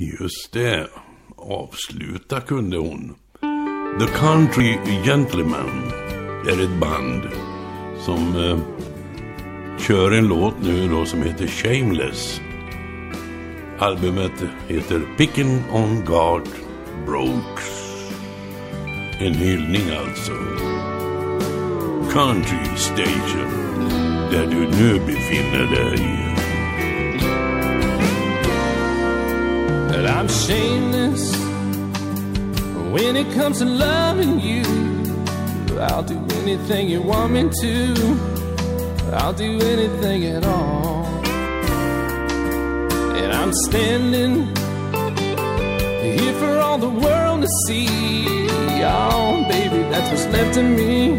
Just det. Avsluta kunde hon. The Country Gentlemen är ett band som eh, kör en låt nu då som heter Shameless. Albumet heter Picking on God Brokes. En hyllning alltså. Country Station, där du nu befinner dig. But I'm shameless when it comes to loving you. I'll do anything you want me to. I'll do anything at all. And I'm standing here for all the world to see. Oh, baby, that's what's left of me.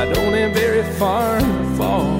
I don't have very far to fall.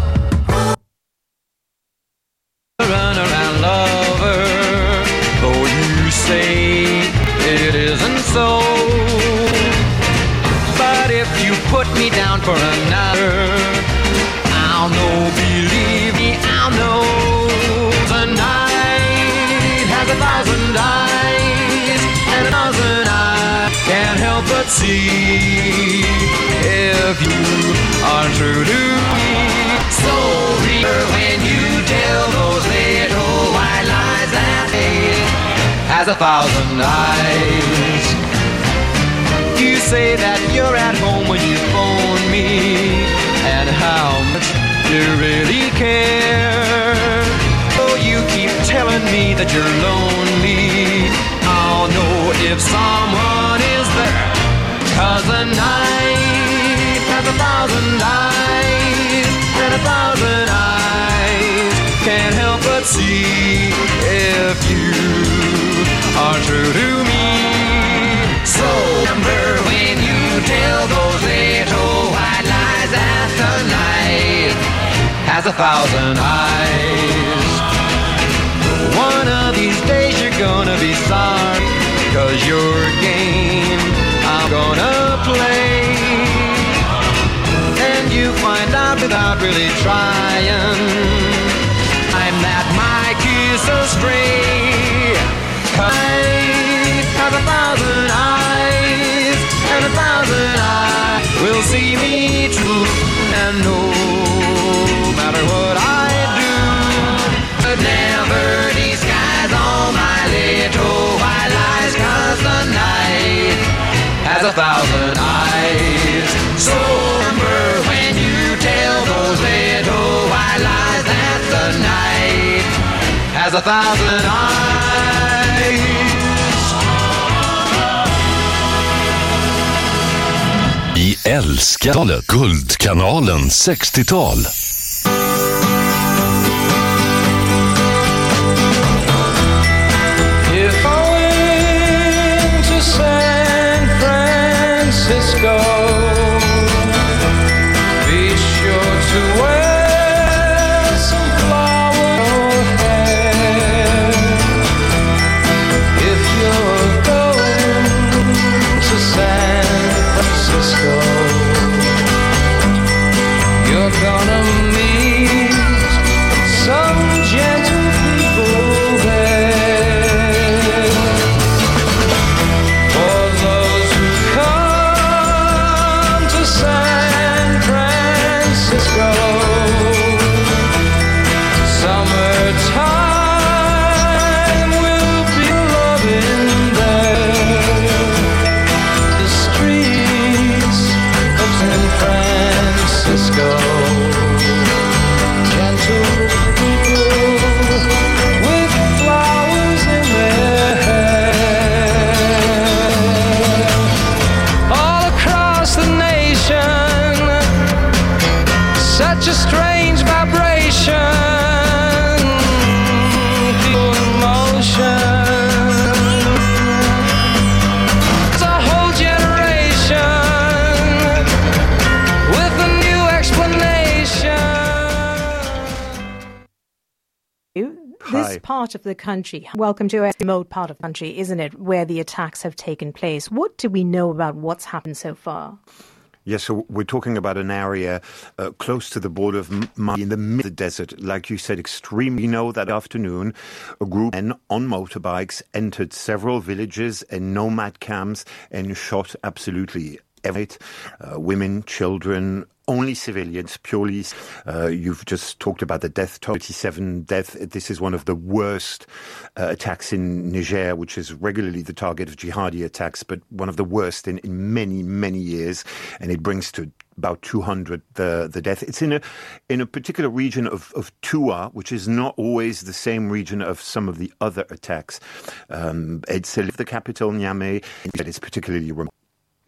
For another, I'll know, believe me, I'll know. The night has a thousand eyes, and a thousand eyes can't help but see if you are true to me. So remember when you tell those little white lies that it has a thousand eyes. You say that you're at home when you phone me, and how much you really care. Oh, you keep telling me that you're lonely. I'll know if someone is there. Cause the night has a thousand eyes, and a thousand eyes can't help but see if you are true to me. So remember when you tell those little white lies that the night has a thousand eyes. One of these days you're gonna be sorry, cause your game I'm gonna play. And you find out without really trying. I'm that my kiss astray. Night has a thousand eyes, and a thousand eyes will see me true. And no matter what I do, but never disguise all my little white lies, cause the night has a thousand eyes. Remember when you tell those little white lies that the night has a thousand eyes. Älskade Guldkanalen 60-tal. Gonna part of the country. Welcome to a remote part of the country, isn't it, where the attacks have taken place. What do we know about what's happened so far? Yes, so we're talking about an area uh, close to the border of Mali in the middle of the desert. Like you said, extremely. You know that afternoon, a group of men on motorbikes entered several villages and nomad camps and shot absolutely everyone, uh, women, children, only civilians, purely. Uh, you've just talked about the death toll, 37 death. This is one of the worst uh, attacks in Niger, which is regularly the target of jihadi attacks, but one of the worst in, in many, many years. And it brings to about 200 the the death. It's in a in a particular region of of Tua, which is not always the same region of some of the other attacks. Um, it's the capital Niamey, that is particularly remote.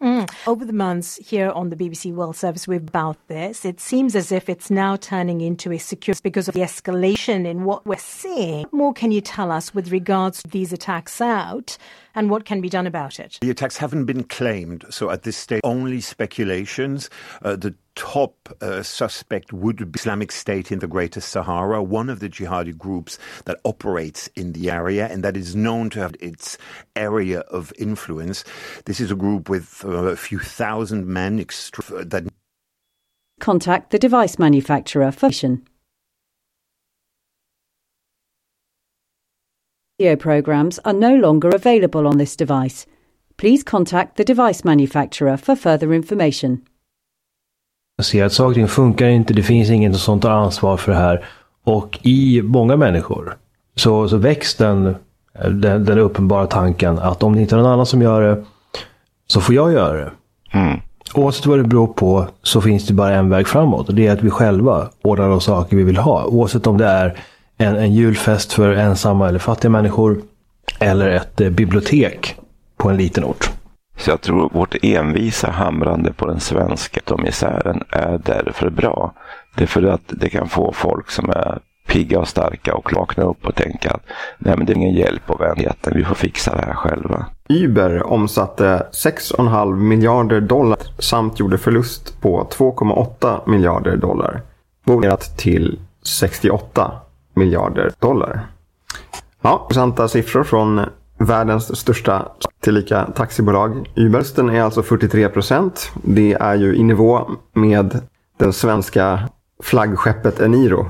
Mm. Over the months here on the BBC World Service, we've about this. It seems as if it's now turning into a secure because of the escalation in what we're seeing. What more can you tell us with regards to these attacks out and what can be done about it? The attacks haven't been claimed, so at this stage, only speculations. Uh, the top uh, suspect would be Islamic State in the Greater Sahara, one of the jihadi groups that operates in the area and that is known to have its area of influence. This is a group with uh, a few thousand men extra- that Contact the device manufacturer for Video programs are no longer available on this device. Please contact the device manufacturer for further information. Jag ser att saker och ting funkar inte, det finns ingen som tar ansvar för det här. Och i många människor så, så väcks den, den, den uppenbara tanken att om det inte är någon annan som gör det så får jag göra det. Mm. Oavsett vad det beror på så finns det bara en väg framåt. Och det är att vi själva ordnar de saker vi vill ha. Oavsett om det är en, en julfest för ensamma eller fattiga människor. Eller ett eh, bibliotek på en liten ort. Så jag tror vårt envisa hamrande på den svenska misären är därför bra. Det är för att det kan få folk som är pigga och starka och vakna upp och tänka att nej men det är ingen hjälp av vänligheten, vi får fixa det här själva. Uber omsatte 6,5 miljarder dollar samt gjorde förlust på 2,8 miljarder dollar. Bolaget till 68 miljarder dollar. Ja, intressanta siffror från världens största tillika taxibolag. Ubersten är alltså 43 procent. Det är ju i nivå med den svenska flaggskeppet Eniro.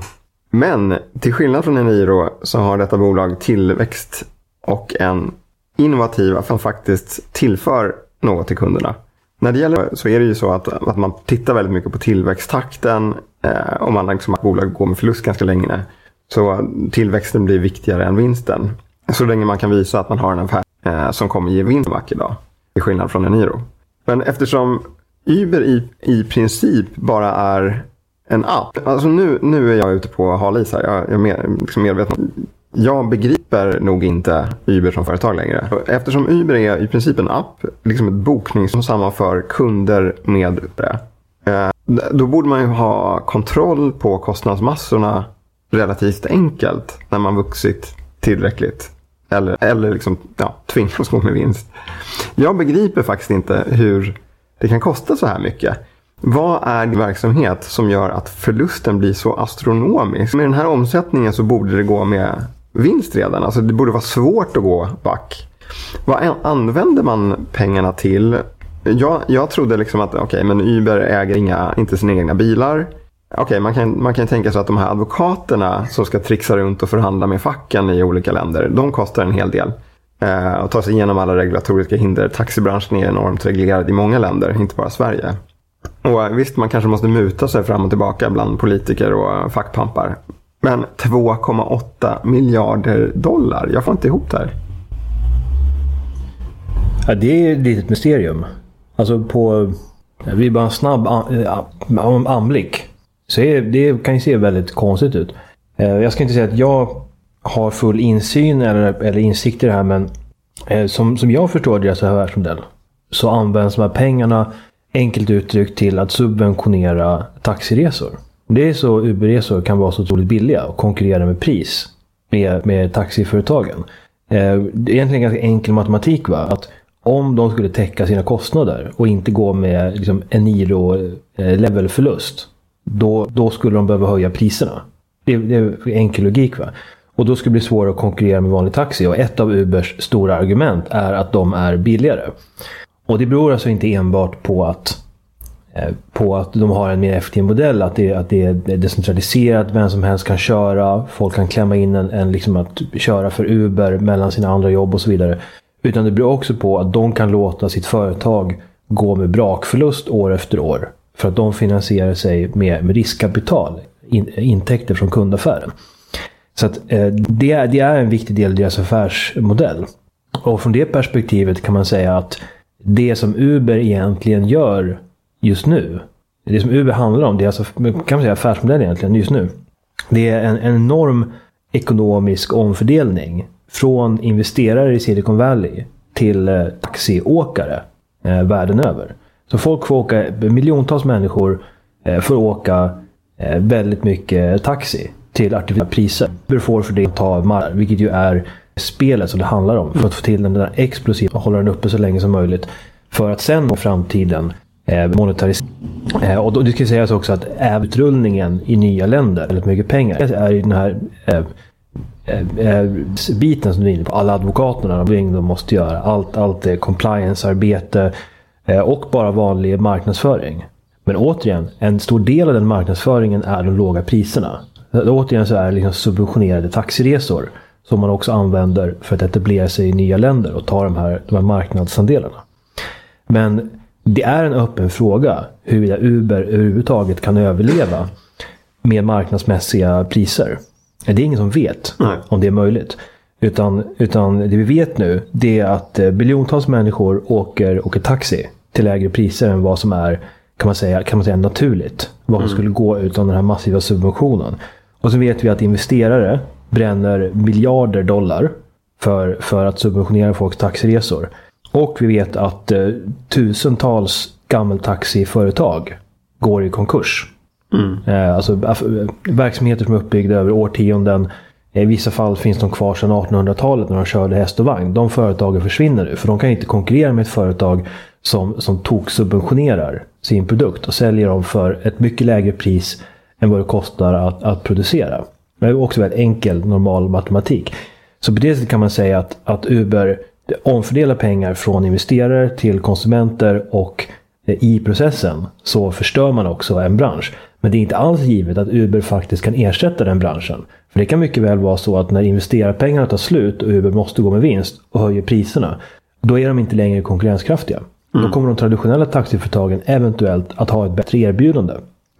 Men till skillnad från Eniro så har detta bolag tillväxt och en innovativ som faktiskt tillför något till kunderna. När det gäller så är det ju så att, att man tittar väldigt mycket på tillväxttakten. Eh, om man liksom att bolag går med förlust ganska länge. Så tillväxten blir viktigare än vinsten. Så länge man kan visa att man har en affär eh, som kommer ge vinst en vacker dag. Till skillnad från Eniro. Men eftersom Uber i, i princip bara är en app. Alltså nu, nu är jag ute på halis här. Jag, jag är med, liksom medveten. Jag begriper nog inte Uber som företag längre. Eftersom Uber är i princip en app, liksom ett bokning som sammanför kunder med det. Eh, då borde man ju ha kontroll på kostnadsmassorna relativt enkelt när man vuxit tillräckligt. Eller, eller liksom, ja, tvingas gå med vinst. Jag begriper faktiskt inte hur det kan kosta så här mycket. Vad är din verksamhet som gör att förlusten blir så astronomisk? Med den här omsättningen så borde det gå med vinst redan. Alltså det borde vara svårt att gå back. Vad använder man pengarna till? Jag, jag trodde liksom att okay, men Uber äger inga, inte sina egna bilar. Okay, man, kan, man kan tänka sig att de här advokaterna som ska trixa runt och förhandla med facken i olika länder, de kostar en hel del. Eh, och ta sig igenom alla regulatoriska hinder. Taxibranschen är enormt reglerad i många länder, inte bara Sverige. Och eh, visst, man kanske måste muta sig fram och tillbaka bland politiker och fackpampar. Men 2,8 miljarder dollar, jag får inte ihop det här. Ja, det är ett litet mysterium. Alltså på... Vi bara en snabb eh, anblick. Så det kan ju se väldigt konstigt ut. Eh, jag ska inte säga att jag har full insyn eller, eller insikt i det här, men eh, som, som jag förstår deras affärsmodell så används de här pengarna enkelt uttryckt till att subventionera taxiresor. Det är så Uberresor kan vara så otroligt billiga och konkurrera med pris med, med taxiföretagen. Eh, det är egentligen ganska enkel matematik. Va? Att om de skulle täcka sina kostnader och inte gå med liksom, en IRO-levelförlust då, då skulle de behöva höja priserna. Det, det är enkel logik. Va? Och då skulle det bli svårare att konkurrera med vanlig taxi. Och ett av Ubers stora argument är att de är billigare. Och det beror alltså inte enbart på att eh, på att de har en mer effektiv modell, att det, att det är decentraliserat, vem som helst kan köra, folk kan klämma in en, en liksom att köra för Uber mellan sina andra jobb och så vidare. Utan det beror också på att de kan låta sitt företag gå med brakförlust år efter år. För att de finansierar sig med, med riskkapital, in, intäkter från kundaffären. Så att, eh, det, är, det är en viktig del i deras affärsmodell. Och från det perspektivet kan man säga att det som Uber egentligen gör just nu, det som Uber handlar om, det är alltså kan man säga affärsmodell egentligen just nu. Det är en, en enorm ekonomisk omfördelning från investerare i Silicon Valley till eh, taxiåkare eh, världen över. Så folk får åka, miljontals människor eh, får åka eh, väldigt mycket taxi till artificiella priser. Uber får för det att ta mark, vilket ju är spelet som det handlar om. För att få till den där explosiva och hålla den uppe så länge som möjligt. För att sen i framtiden eh, monetarisera. Och då, det ska sägas också att utrullningen i nya länder, väldigt mycket pengar, Det är ju den här biten som du är inne på. Alla advokaterna de måste göra. Allt, allt är compliance-arbete och bara vanlig marknadsföring. Men återigen, en stor del av den marknadsföringen är de låga priserna. Återigen så är det liksom subventionerade taxiresor som man också använder för att etablera sig i nya länder och ta de här, de här marknadsandelarna. Men det är en öppen fråga huruvida Uber överhuvudtaget kan överleva med marknadsmässiga priser. Det är ingen som vet Nej. om det är möjligt. Utan, utan det vi vet nu det är att eh, biljontals människor åker, åker taxi till lägre priser än vad som är kan man säga, kan man säga naturligt. Vad som mm. skulle gå utan den här massiva subventionen. Och så vet vi att investerare bränner miljarder dollar för, för att subventionera folks taxiresor. Och vi vet att eh, tusentals gammeltaxiföretag går i konkurs. Mm. Eh, alltså verksamheter som är uppbyggda över årtionden. I vissa fall finns de kvar sedan 1800-talet när de körde häst och vagn. De företagen försvinner nu för de kan inte konkurrera med ett företag som, som tok subventionerar sin produkt och säljer dem för ett mycket lägre pris än vad det kostar att, att producera. Det är också väldigt enkel, normal matematik. Så på det sättet kan man säga att, att Uber omfördelar pengar från investerare till konsumenter och eh, i processen så förstör man också en bransch. Men det är inte alls givet att Uber faktiskt kan ersätta den branschen. För det kan mycket väl vara så att när investerarpengarna tar slut och Uber måste gå med vinst och höjer priserna, då är de inte längre konkurrenskraftiga. Mm. Då kommer de traditionella taxiföretagen eventuellt att ha ett bättre erbjudande.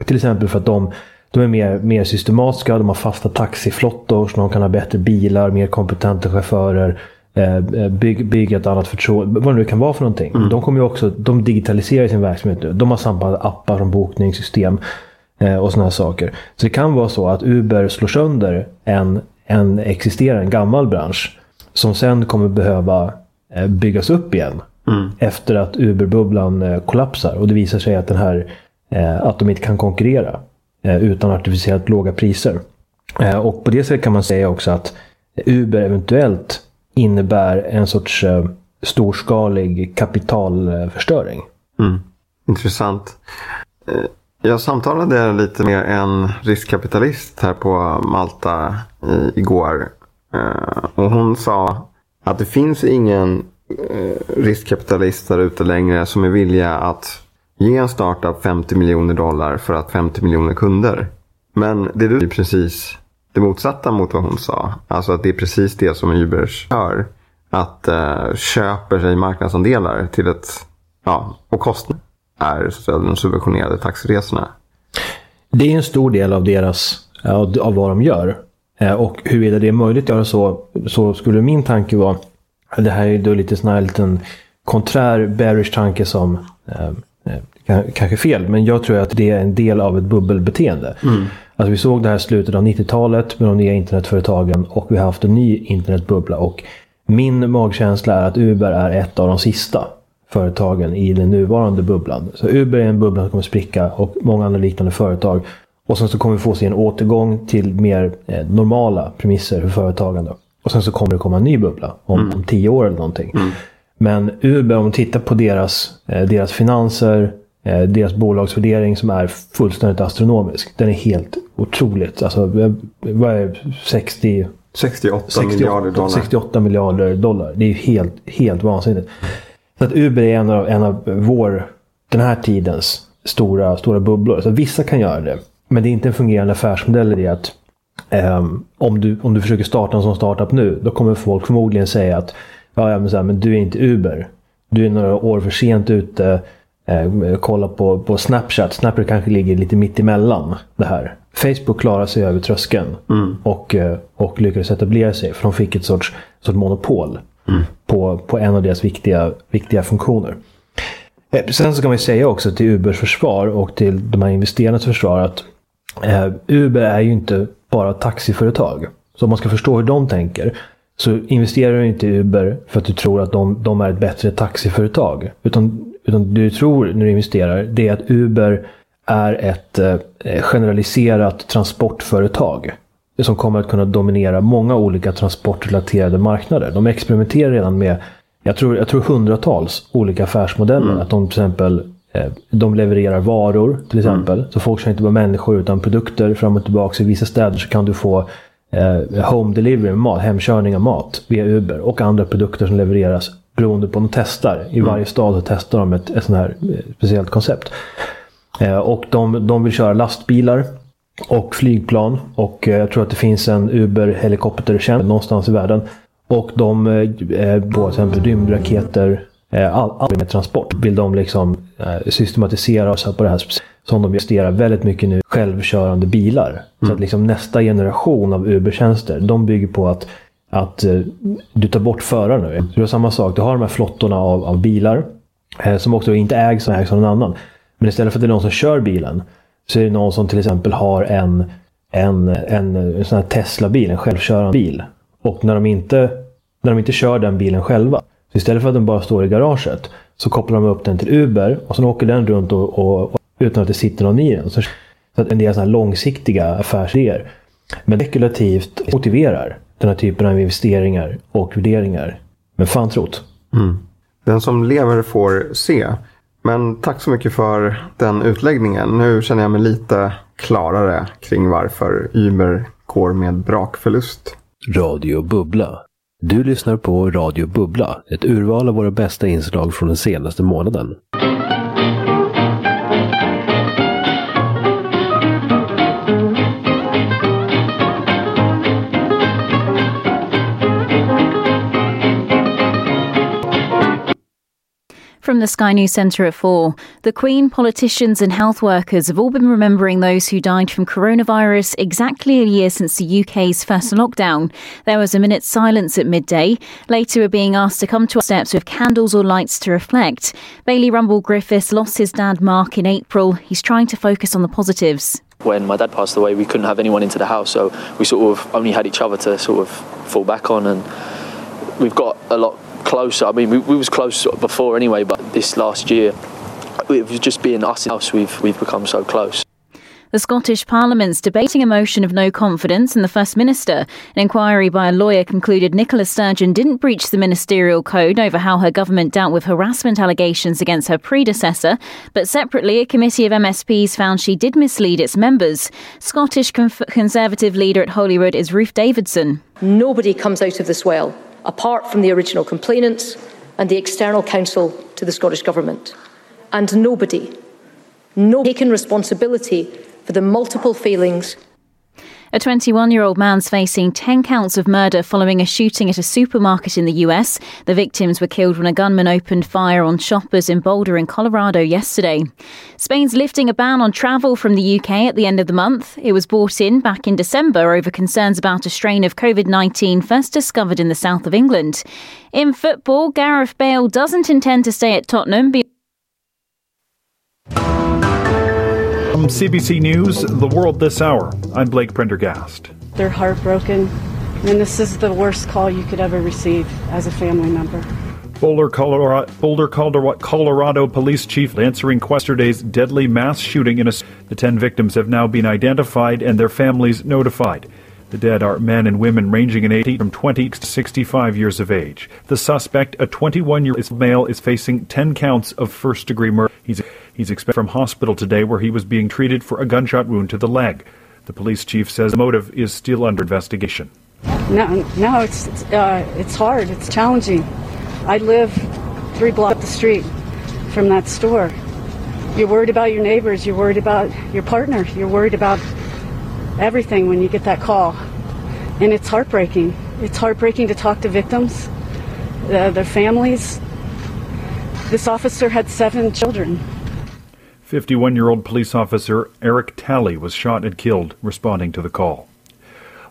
Till exempel för att de, de är mer, mer systematiska, de har fasta taxiflottor, så de kan ha bättre bilar, mer kompetenta chaufförer, eh, eh bygg, bygga ett annat förtroende, vad det nu kan vara för någonting. Mm. De kommer ju också, de digitaliserar sin verksamhet nu. De har samma appar som bokningssystem eh, och sådana här saker. Så det kan vara så att Uber slår sönder en, en existerande, en gammal bransch som sen kommer behöva eh, byggas upp igen Mm. Efter att Uber-bubblan eh, kollapsar och det visar sig att, den här, eh, att de inte kan konkurrera eh, utan artificiellt låga priser. Och på det sättet kan man säga också att Uber eventuellt innebär en sorts storskalig kapitalförstöring. Mm. Intressant. Jag samtalade lite med en riskkapitalist här på Malta igår. Och hon sa att det finns ingen Eh, riskkapitalister ute längre som är villiga att ge en startup 50 miljoner dollar för att 50 miljoner kunder. Men det är precis det motsatta mot vad hon sa. Alltså att det är precis det som Uber gör. Att eh, köper sig marknadsandelar till ett, ja, och kostnaden är de subventionerade taxiresorna. Det är en stor del av deras, eh, av vad de gör. Eh, och huruvida det är möjligt att göra så, så skulle min tanke vara det här är då lite sån här liten konträr bearish tanke som eh, eh kanske fel, men jag tror att det är en del av ett bubbelbeteende. Mm. Alltså vi såg det här slutet av 90-talet med de nya internetföretagen och vi har haft en ny internetbubbla. Och min magkänsla är att Uber är ett av de sista företagen i den nuvarande bubblan. Så Uber är en bubbla som kommer spricka och många andra liknande företag. Och sen så kommer vi få se en återgång till mer eh, normala premisser för företagande. Och sen så kommer det komma en ny bubbla om, mm. om tio år eller någonting. Mm. Men Uber, om man tittar på deras, eh, deras finanser, eh, deras bolagsvärdering som är fullständigt astronomisk. Den är helt otroligt. Alltså, vad är 60, 68 68 miljarder dollar. 68 miljarder dollar. Det är ju helt, helt vansinnigt. Så att Uber är en av, en av vår, den här tidens stora, stora bubblor. Så vissa kan göra det. Men det är inte en fungerande affärsmodell i det att ehm, om, du, om du försöker starta en sån startup nu, då kommer folk förmodligen säga att ja, ja, men, så här, men du är inte Uber. Du är några år för sent ute. Eh, kolla på, på Snapchat. Snapchat kanske ligger lite mitt emellan det här. Facebook klarar sig över tröskeln och, eh, och lyckades etablera sig. För de fick ett sorts, sorts monopol på, på en av deras viktiga, viktiga funktioner. Eh, Sen så kan man säga också till Ubers försvar och till de här investerarnas försvar att eh, Uber är ju inte bara taxiföretag. Så om man ska förstå hur de tänker så investerar du inte i Uber för att du tror att de, de är ett bättre taxiföretag. Utan, utan du tror när du investerar det är att Uber är ett eh, generaliserat transportföretag som kommer att kunna dominera många olika transportrelaterade marknader. De experimenterar redan med, jag tror, jag tror hundratals olika affärsmodeller. Att de till exempel de levererar varor till exempel. Så folk kör inte bara människor utan produkter fram och tillbaka. I vissa städer så kan du få eh, home delivery med mat, hemkörning av mat via Uber. Och andra produkter som levereras beroende på vad de testar. I varje stad så testar de ett, ett sånt här eh, speciellt koncept. Eh, och de, de vill köra lastbilar och flygplan. Och eh, jag tror att det finns en Uber helikoptertjänst någonstans i världen. Och de, eh, eh, på till exempel rymdraketer, eh, all, all med transport, vill de liksom eh, systematisera och så här på det här som de investerar väldigt mycket nu, självkörande bilar. Så att liksom nästa generation av Uber-tjänster, de bygger på att, att eh, du tar bort föraren nu. Så du har samma sak, du har de här flottorna av, av bilar eh, som också inte ägs, ägs av någon annan. Men istället för att det är någon som kör bilen så är det någon som till exempel har en, en, en, en sån här Tesla-bil, en självkörande bil. Och när de, inte, när de inte kör den bilen själva, så istället för att den bara står i garaget, så kopplar de upp den till Uber och sen åker den runt och, och, och utan att det sitter någon i den. Så, så att en del sådana här långsiktiga affärsidéer. Men spekulativt motiverar den här typen av investeringar och värderingar. Men fan trott. Den som lever får se. Men tack så mycket för den utläggningen. Nu känner jag mig lite klarare kring varför Uber går med brakförlust. Radio Bubbla. Du lyssnar på Radio Bubbla, ett urval av våra bästa inslag från den senaste månaden. From the Sky News Centre at 4, the Queen, politicians, and health workers have all been remembering those who died from coronavirus exactly a year since the UK's first lockdown. There was a minute's silence at midday. Later, we're being asked to come to our steps with candles or lights to reflect. Bailey Rumble Griffiths lost his dad, Mark, in April. He's trying to focus on the positives. when my dad passed away, we couldn't have anyone into the house, so we sort of only had each other to sort of fall back on, and we've got a lot closer. I mean, we, we was close before anyway, but this last year, it was just being us in the house. We've we've become so close. The Scottish Parliament's debating a motion of no confidence in the First Minister. An inquiry by a lawyer concluded Nicola Sturgeon didn't breach the ministerial code over how her government dealt with harassment allegations against her predecessor, but separately, a committee of MSPs found she did mislead its members. Scottish Conf- Conservative leader at Holyrood is Ruth Davidson. Nobody comes out of this well apart from the original complainants and the external counsel to the Scottish Government. And nobody, nobody taken responsibility for the multiple failings A 21 year old man's facing 10 counts of murder following a shooting at a supermarket in the US. The victims were killed when a gunman opened fire on shoppers in Boulder, in Colorado, yesterday. Spain's lifting a ban on travel from the UK at the end of the month. It was brought in back in December over concerns about a strain of COVID 19 first discovered in the south of England. In football, Gareth Bale doesn't intend to stay at Tottenham. From CBC News, The World This Hour, I'm Blake Prendergast. They're heartbroken, and this is the worst call you could ever receive as a family member. Boulder, Colorado, Boulder, Colorado, Colorado police chief answering yesterday's deadly mass shooting in a. The ten victims have now been identified and their families notified. The dead are men and women ranging in age from 20 to 65 years of age. The suspect, a 21-year-old male, is facing 10 counts of first-degree murder. He's he's expected from hospital today, where he was being treated for a gunshot wound to the leg. The police chief says the motive is still under investigation. No, no, it's it's, uh, it's hard. It's challenging. I live three blocks up the street from that store. You're worried about your neighbors. You're worried about your partner. You're worried about everything when you get that call, and it's heartbreaking. It's heartbreaking to talk to victims, uh, their families. This officer had seven children. 51 year old police officer Eric Talley was shot and killed responding to the call.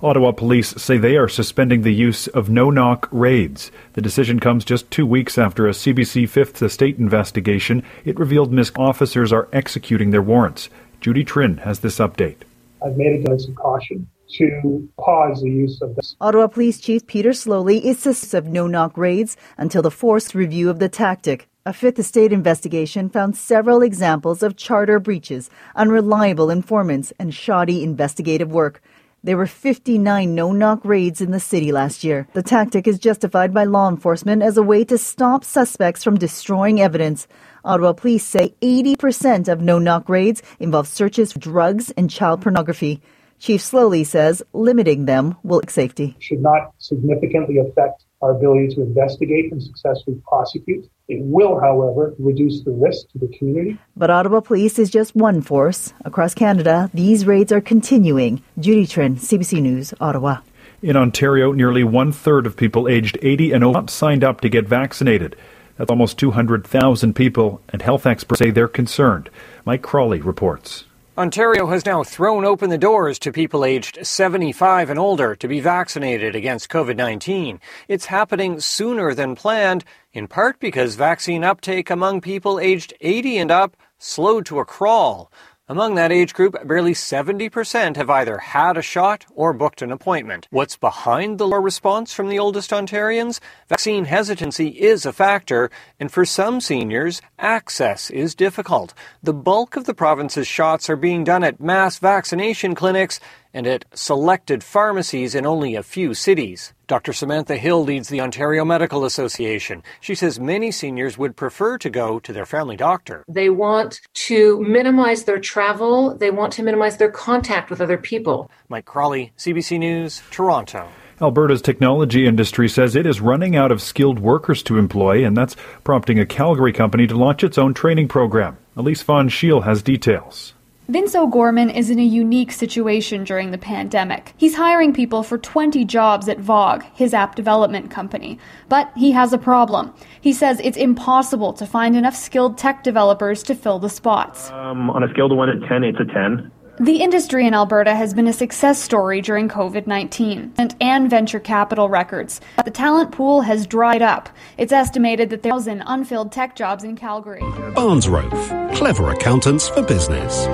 Ottawa police say they are suspending the use of no knock raids. The decision comes just two weeks after a CBC Fifth Estate investigation. It revealed mis officers are executing their warrants. Judy Trin has this update. I've made a dose of caution to pause the use of this. Ottawa Police Chief Peter Slowly insists of no knock raids until the forced review of the tactic. A Fifth Estate investigation found several examples of charter breaches, unreliable informants, and shoddy investigative work. There were 59 no knock raids in the city last year. The tactic is justified by law enforcement as a way to stop suspects from destroying evidence. Ottawa police say 80% of no knock raids involve searches for drugs and child pornography. Chief Slowly says limiting them will safety. Should not significantly affect our ability to investigate and successfully prosecute. It will, however, reduce the risk to the community. But Ottawa Police is just one force. Across Canada, these raids are continuing. Judy Trin, CBC News, Ottawa. In Ontario, nearly one third of people aged 80 and over signed up to get vaccinated. That's almost 200,000 people, and health experts say they're concerned. Mike Crawley reports. Ontario has now thrown open the doors to people aged 75 and older to be vaccinated against COVID 19. It's happening sooner than planned, in part because vaccine uptake among people aged 80 and up slowed to a crawl. Among that age group, barely 70% have either had a shot or booked an appointment. What's behind the low response from the oldest Ontarians? Vaccine hesitancy is a factor, and for some seniors, access is difficult. The bulk of the province's shots are being done at mass vaccination clinics and at selected pharmacies in only a few cities. Dr. Samantha Hill leads the Ontario Medical Association. She says many seniors would prefer to go to their family doctor. They want to minimize their travel, they want to minimize their contact with other people. Mike Crawley, CBC News, Toronto. Alberta's technology industry says it is running out of skilled workers to employ, and that's prompting a Calgary company to launch its own training program. Elise Von Schiel has details. Vince O'Gorman is in a unique situation during the pandemic. He's hiring people for 20 jobs at Vogue, his app development company. But he has a problem. He says it's impossible to find enough skilled tech developers to fill the spots. Um, on a scale of 1 to 10, it's a 10. The industry in Alberta has been a success story during COVID 19 and venture capital records. The talent pool has dried up. It's estimated that there are 1,000 unfilled tech jobs in Calgary. Barnes Rofe, clever accountants for business.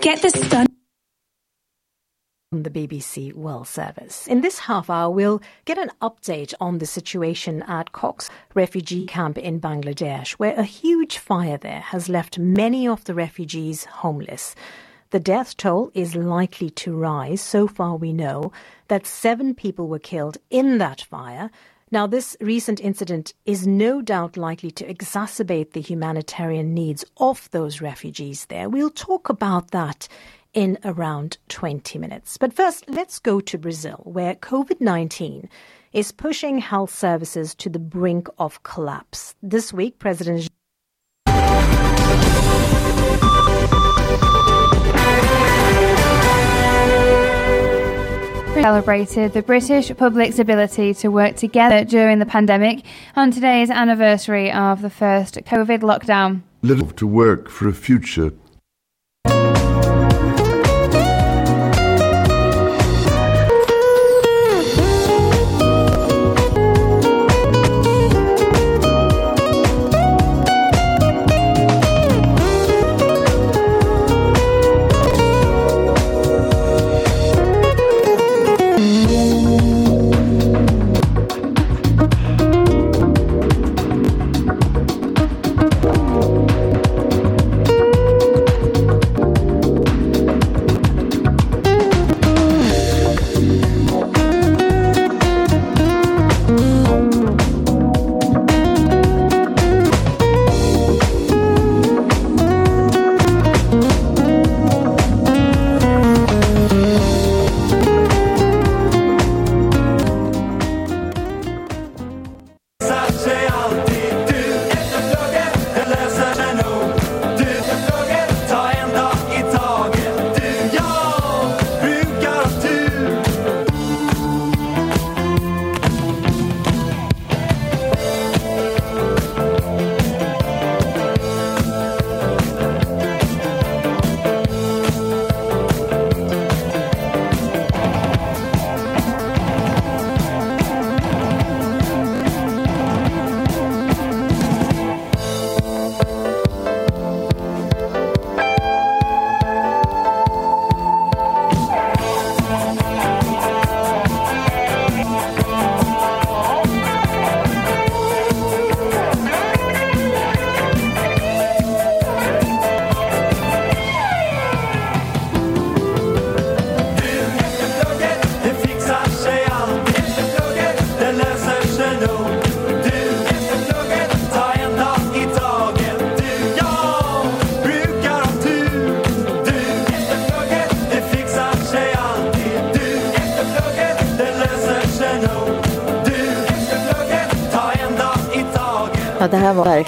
Get this done. On the BBC World Service. In this half hour, we'll get an update on the situation at Cox refugee camp in Bangladesh, where a huge fire there has left many of the refugees homeless. The death toll is likely to rise. So far, we know that seven people were killed in that fire. Now, this recent incident is no doubt likely to exacerbate the humanitarian needs of those refugees there. We'll talk about that in around 20 minutes. But first, let's go to Brazil, where COVID 19 is pushing health services to the brink of collapse. This week, President celebrated the British public's ability to work together during the pandemic on today's anniversary of the first COVID lockdown. Little to work for a future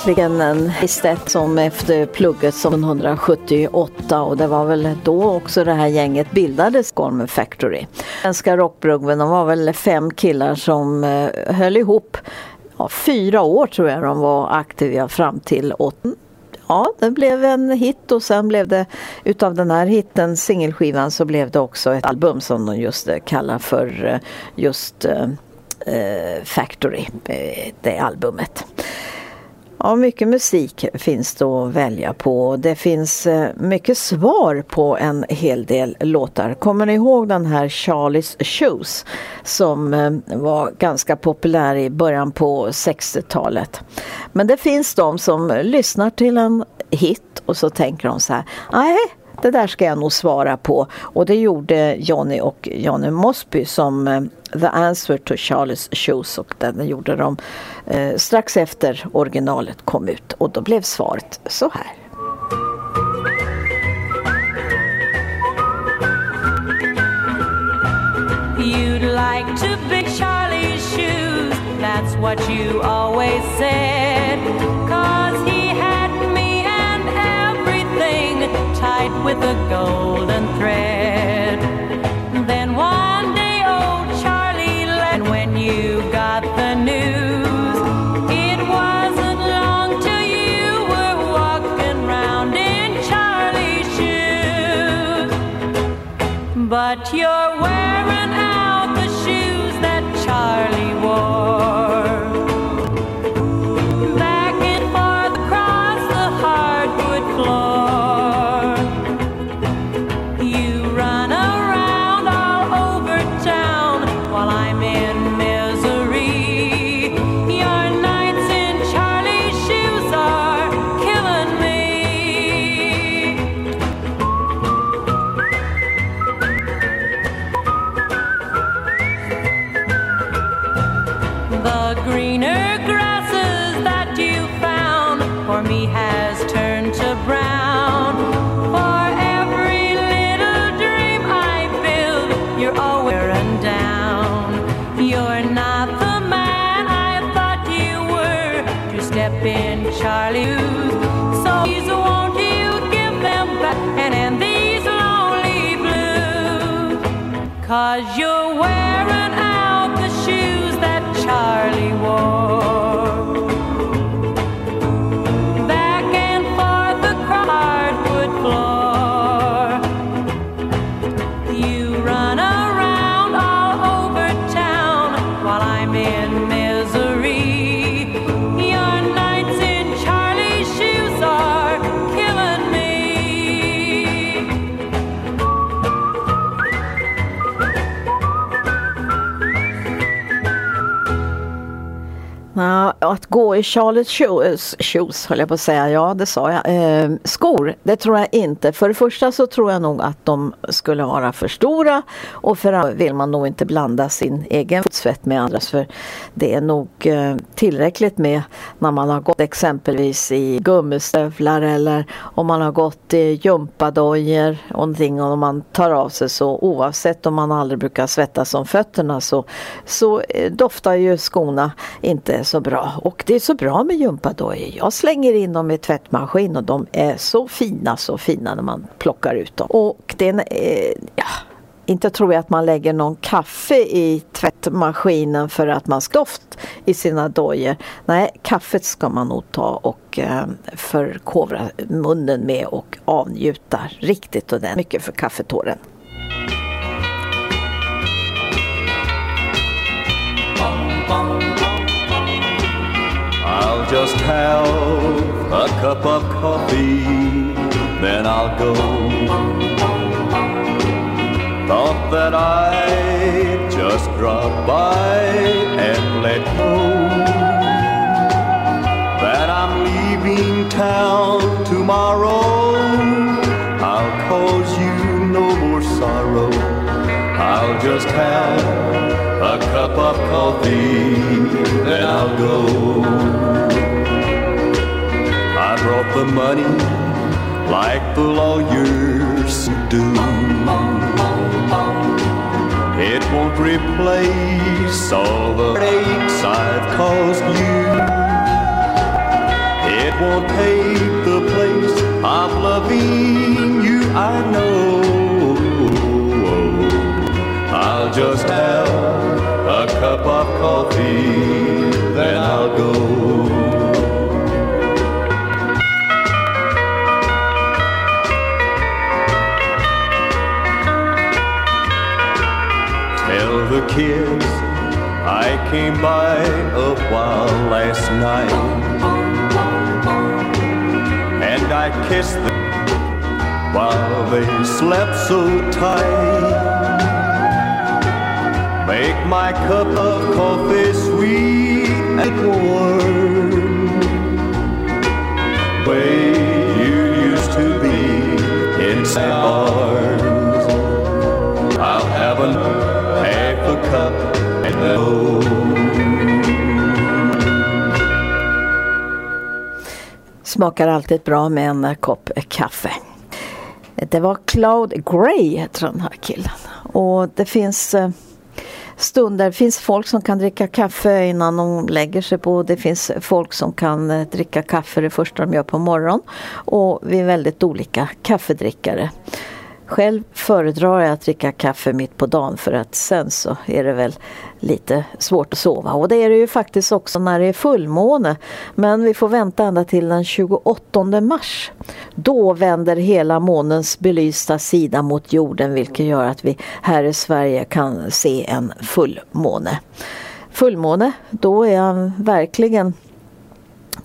verkligen en estet som efter plugget som 1978 och det var väl då också det här gänget bildades, Gorman Factory. Svenska rockbruggen, de var väl fem killar som eh, höll ihop. Ja, fyra år tror jag de var aktiva fram till 80 ja, det blev en hit och sen blev det utav den här hitten, singelskivan, så blev det också ett album som de just eh, kallar för eh, just uh, Factory, det albumet. Ja, mycket musik finns det att välja på. Det finns eh, mycket svar på en hel del låtar. Kommer ni ihåg den här Charlies Shoes som eh, var ganska populär i början på 60-talet? Men det finns de som lyssnar till en hit och så tänker de så här, nej det där ska jag nog svara på. Och det gjorde Johnny och Johnny Mosby som eh, The Answer to Charles Shoes och den gjorde de eh, strax efter originalet kom ut och då blev svaret så här. You'd like to be Charlie's shoes, that's what you always said. Cause he with a golden thread. Then one day, oh Charlie, and when you got the news, it wasn't long till you were walking round in Charlie's shoes. But you're Ja, att gå i Charlotte shoes, shoes höll jag på att säga, ja det sa jag. Eh, skor, det tror jag inte. För det första så tror jag nog att de skulle vara för stora och för andra vill man nog inte blanda sin egen fotsvett med andras. För det är nog eh, tillräckligt med när man har gått exempelvis i gummistövlar eller om man har gått i gympadojor och någonting och om man tar av sig så oavsett om man aldrig brukar svettas om fötterna så, så eh, doftar ju skorna inte så bra. Och det är så bra med gympadojor. Jag slänger in dem i tvättmaskin och de är så fina, så fina när man plockar ut dem. Och det är, en, eh, ja, inte tror jag att man lägger någon kaffe i tvättmaskinen för att man ska doft i sina dojor. Nej, kaffet ska man nog ta och eh, förkovra munnen med och avnjuta riktigt och den mycket för kaffetåren. I'll just have a cup of coffee, then I'll go. Thought that I'd just drop by and let know that I'm leaving town tomorrow. I'll cause you no more sorrow. I'll just have a cup of coffee, then I'll go. I brought the money like the lawyers do. It won't replace all the heartaches I've caused you. It won't take the place of loving you, I know. I'll just have a cup of coffee, then I'll go. Tell the kids I came by a while last night and I kissed them while they slept so tight. My cup of coffee sweet and warm. Way you used to be in inside arms. I'll have a half a cup and go. Smakar alltid bra med en kopp kaffe. Det var Cloud Grey heter den här killen. Och det finns eh, stunder, det finns folk som kan dricka kaffe innan de lägger sig på. Det finns folk som kan eh, dricka kaffe det första de gör på morgonen. Och vi är väldigt olika kaffedrickare. Själv föredrar jag att dricka kaffe mitt på dagen för att sen så är det väl lite svårt att sova. Och det är det ju faktiskt också när det är fullmåne. Men vi får vänta ända till den 28 mars. Då vänder hela månens belysta sida mot jorden vilket gör att vi här i Sverige kan se en fullmåne. Fullmåne, då är han verkligen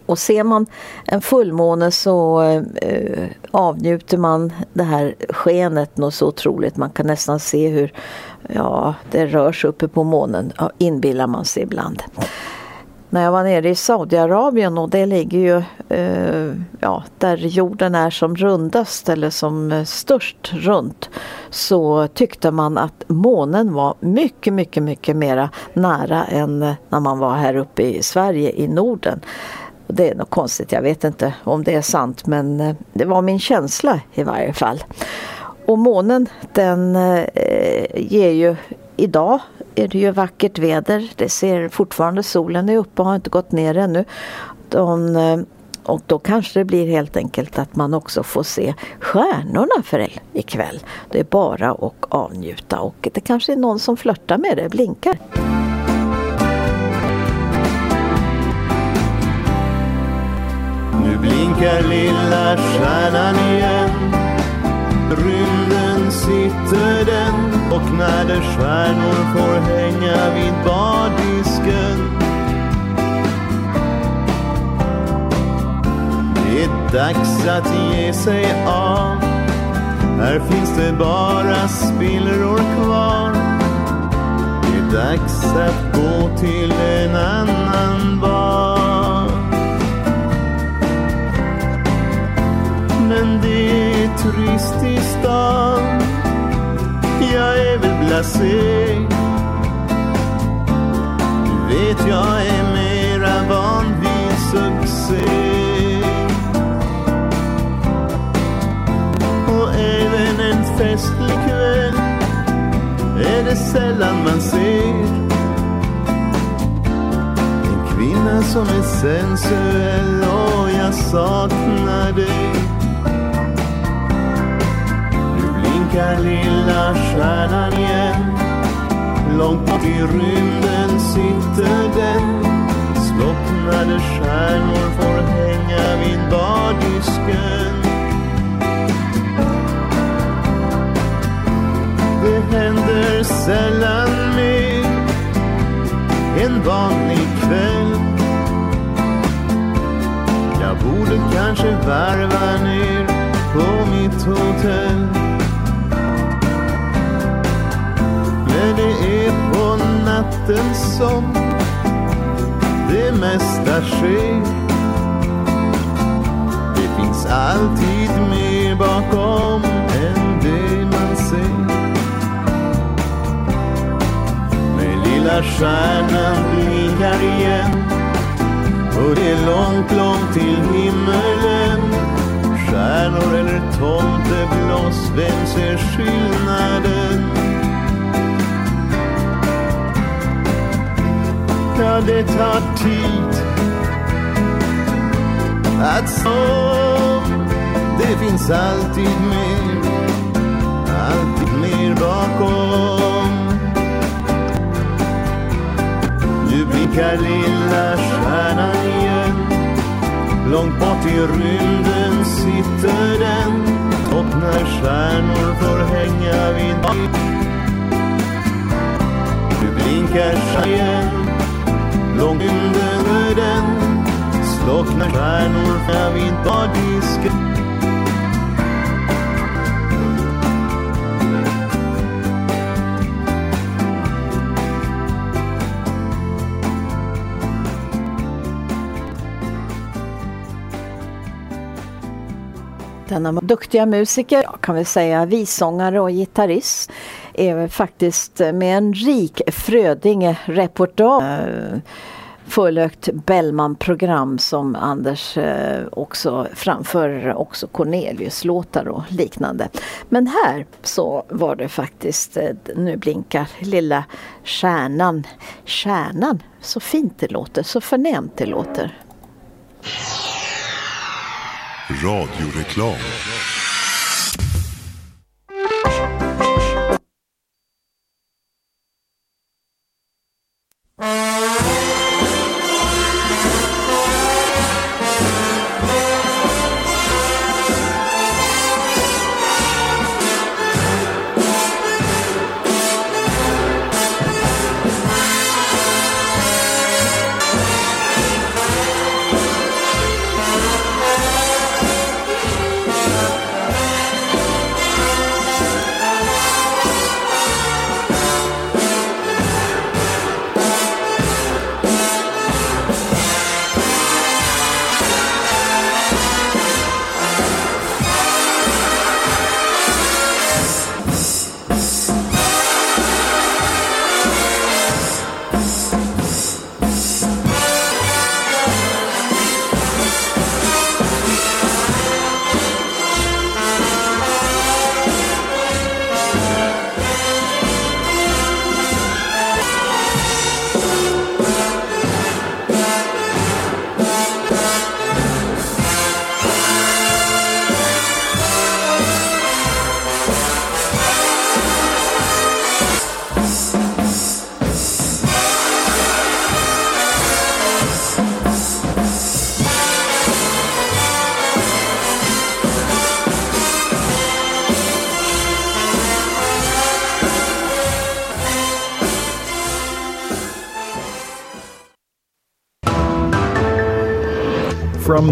och ser man en fullmåne så eh, avnjuter man det här skenet något så otroligt. Man kan nästan se hur ja, det rör sig uppe på månen, ja, inbillar man sig ibland. När jag var nere i Saudiarabien och det ligger ju eh, ja, där jorden är som rundast eller som störst runt så tyckte man att månen var mycket, mycket, mycket mera nära än när man var här uppe i Sverige i Norden. Det är något konstigt, jag vet inte om det är sant men eh, det var min känsla i varje fall. Och månen den eh, ger ju idag är det ju vackert väder. Det ser fortfarande solen är uppe och har inte gått ner ännu. De, eh, och då kanske det blir helt enkelt att man också får se stjärnorna för ikväll. Det är bara att avnjuta och det kanske är någon som flörtar med det, blinkar. Blinkar lilla stjärnan igen. Rymden sitter den och när det stjärnor får hänga vid bardisken. Det är dags att ge sig av. Här finns det bara spillror kvar. Det är dags att gå till en annan bar. Det trist i stan. Jag är väl blasé. Du vet jag är mera van vid succé. Och även en festlig kväll Är det sällan man ser. En kvinna som är sensuell och jag saknar dig. Blinkar lilla stjärnan igen. Långt bort i rymden sitter den. Slocknade stjärnor får hänga vid bardisken. Det händer sällan mer En vanlig kväll. Jag borde kanske varva ner på mitt hotell. Men det är på natten som det mesta sker. Det finns alltid mer bakom än det man ser. Men lilla stjärnan blinkar igen. Och det är långt, långt till himmelen. Stjärnor eller tomteblås, vem ser skillnaden? Ja, det tar tid. Att så det finns alltid mer, alltid mer bakom. Nu blinkar lilla stjärnan igen, långt bort i rymden sitter den, och när stjärnor får hänga vid Nu blinkar stjärnan igen, långt under den. Slocknar stjärnor när vi inte har disken. Denna duktiga musiker, jag kan väl säga visångare och gitarrist, är faktiskt med en rik Frödinge-reportage. eh, fullökt Bellman-program som Anders eh, också framför också Cornelius-låtar och liknande. Men här så var det faktiskt, eh, nu blinkar lilla stjärnan, stjärnan, så fint det låter, så förnämt det låter. Radioreklam.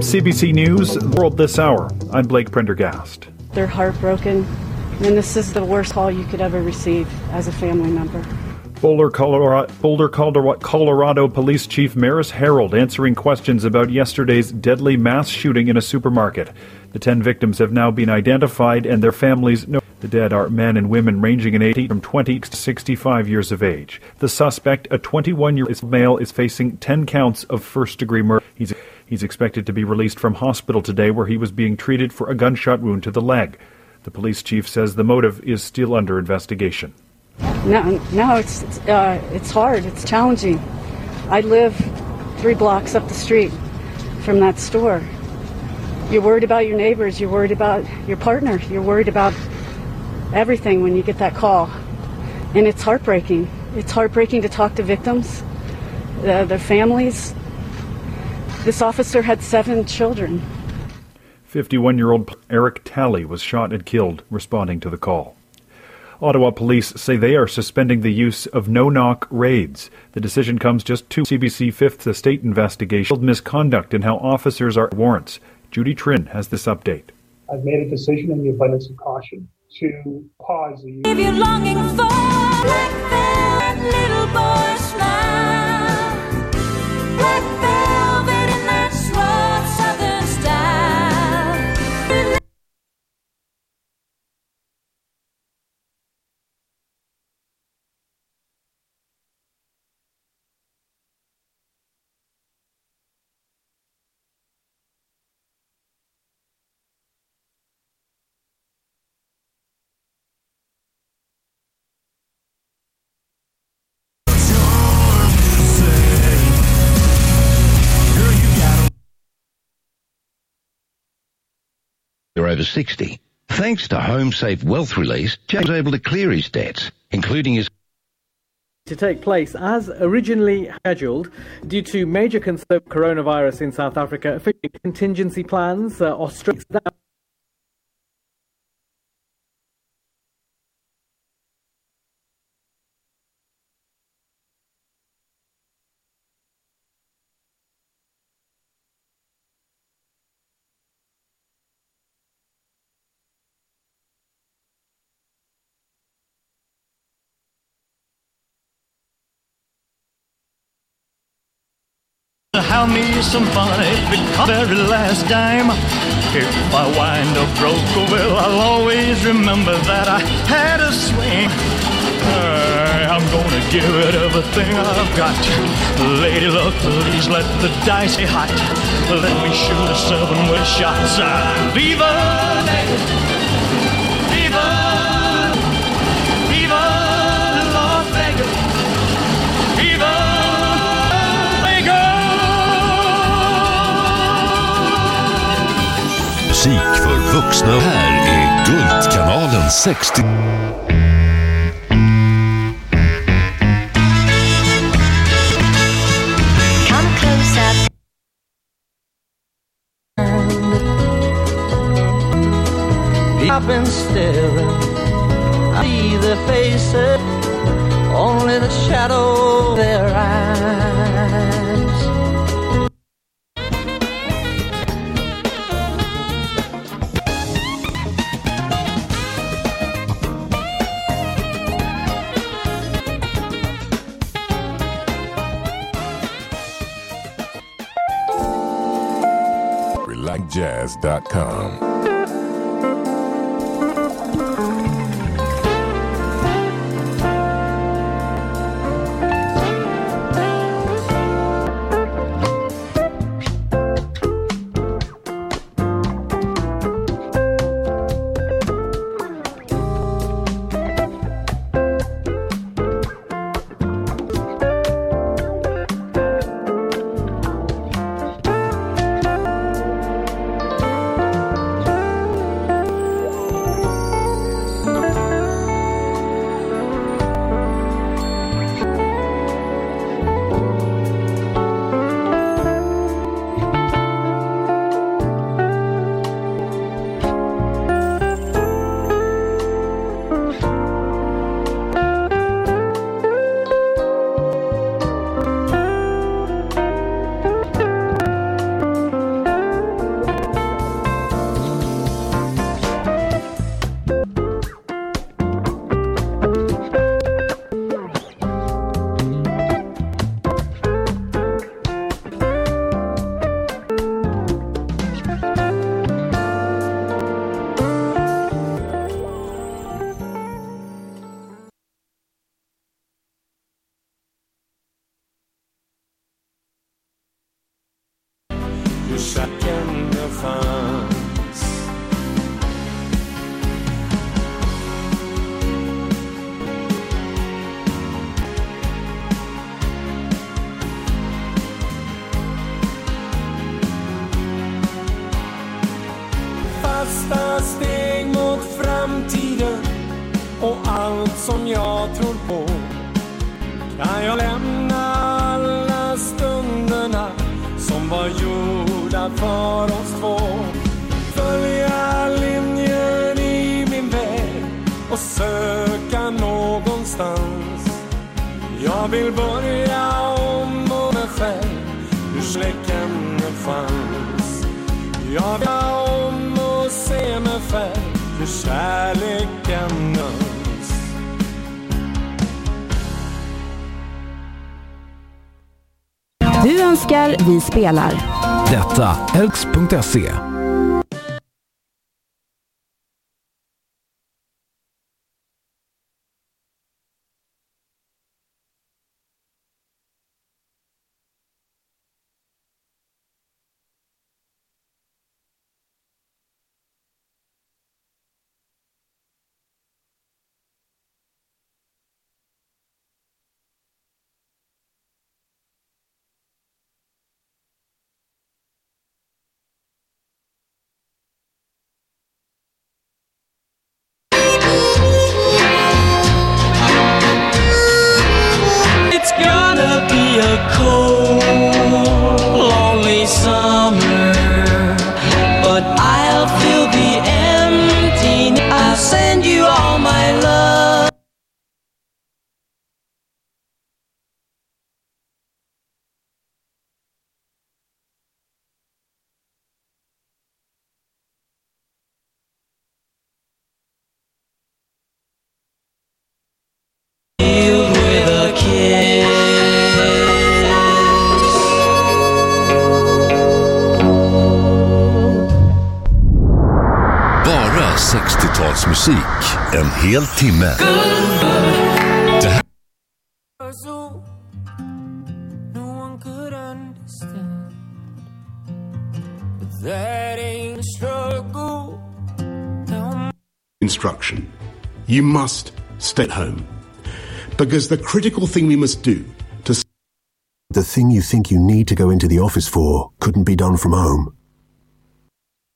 CBC News, World This Hour, I'm Blake Prendergast. They're heartbroken, and this is the worst call you could ever receive as a family member. Boulder, Colorado, Boulder, Colorado Police Chief Maris Harold answering questions about yesterday's deadly mass shooting in a supermarket. The 10 victims have now been identified and their families know. The dead are men and women ranging in age from 20 to 65 years of age. The suspect, a 21 year old male, is facing 10 counts of first degree murder. He's, he's expected to be released from hospital today where he was being treated for a gunshot wound to the leg. The police chief says the motive is still under investigation. No, no, it's it's, uh, it's hard. It's challenging. I live three blocks up the street from that store. You're worried about your neighbors. You're worried about your partner. You're worried about everything when you get that call, and it's heartbreaking. It's heartbreaking to talk to victims, uh, their families. This officer had seven children. 51 year old Eric Talley was shot and killed responding to the call. Ottawa police say they are suspending the use of no knock raids. The decision comes just two CBC Fifth Estate investigation misconduct in how officers are warrants. Judy Trin has this update. I've made a decision in the abundance of caution to pause the over 60. Thanks to HomeSafe Wealth Release, James was able to clear his debts, including his to take place as originally scheduled due to major concern of coronavirus in South Africa, contingency plans, uh, Australia. Me some fun if it comes very last dime. If I wind up broke, well, I'll always remember that I had a swing. I'm gonna give it everything I've got. Lady luck, please let the dice be hot. Let me shoot a seven with shots. Uh, Viva! Viva! Vuxna. Här är Guldkanalen 60. Come closer. I've been staring. I see their faces, only the shadow Inc.com. spelar. Detta Elks.se. 60-talsmusik en hel timme. Det här No one could understand. But that ain't a struggle. instruction. You must stay at home. Because the critical thing we must do to The thing you think you need to go into the office for couldn't be done from home.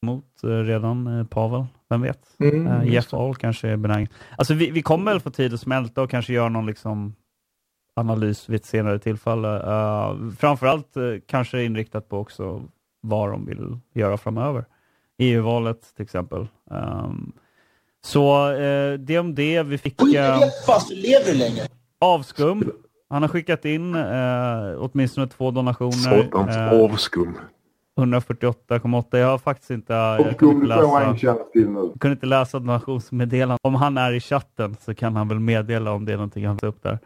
mot eh, redan, eh, Pavel. Vem vet? Mm, just Jeff Ahl kanske är benägen. Alltså vi, vi kommer väl få tid att smälta och kanske göra någon liksom analys vid ett senare tillfälle. Uh, framförallt uh, kanske inriktat på också vad de vill göra framöver. EU-valet till exempel. Um, så eh, det om det. Vi fick eh, fast lever länge. avskum. Han har skickat in eh, åtminstone två donationer. Sådant avskum. 148,8. Jag har faktiskt inte, jag kunde inte läsa, kunde inte läsa donationsmeddelandet. Om han är i chatten så kan han väl meddela om det är någonting han tar upp där.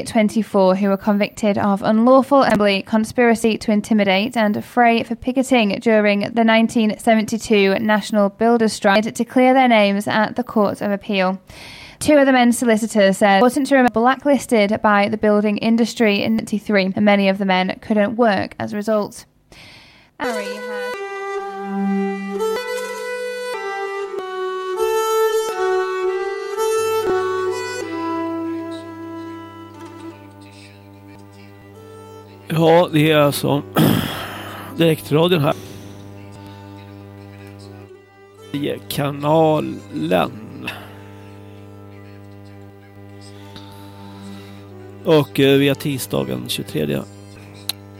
24 who were convicted of unlawful assembly, conspiracy to intimidate, and fray for picketing during the 1972 National Builders' Strike to clear their names at the Court of Appeal. Two of the men's solicitors said important to remember blacklisted by the building industry in 93, and many of the men couldn't work as a result. Has Ja, det är alltså direktradion här. I kanalen. Och eh, via tisdagen 23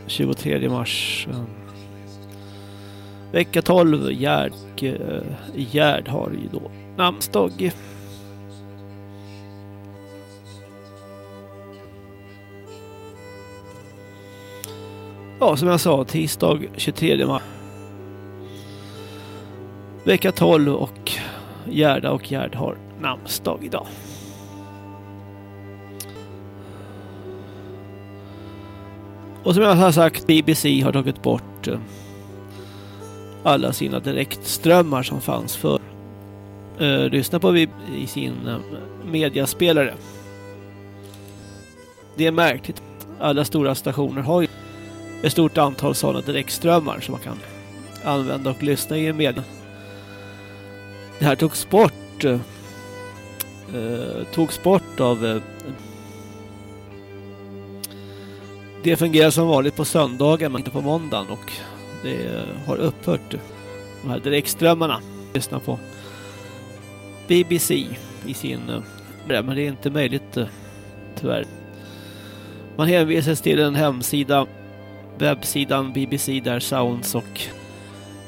23 mars. eh, Vecka 12, Gerd, eh, Gerd har ju då namnsdag. Ja, som jag sa, tisdag 23 mars. Vecka 12 och Gerda och Gerd har namnsdag idag. Och som jag har sagt, BBC har tagit bort eh, alla sina direktströmmar som fanns för eh, lyssna på i sin eh, mediaspelare. Det är märkligt. Alla stora stationer har ju ett stort antal sådana direktströmmar som man kan använda och lyssna i med. Det här togs bort eh, eh, togs bort av eh, det fungerar som vanligt på söndagar men inte på måndagen och det eh, har upphört de här direktströmmarna. Lyssna på BBC i sin eh, men det är inte möjligt eh, tyvärr. Man hänvisas till en hemsida, webbsidan BBC där Sounds och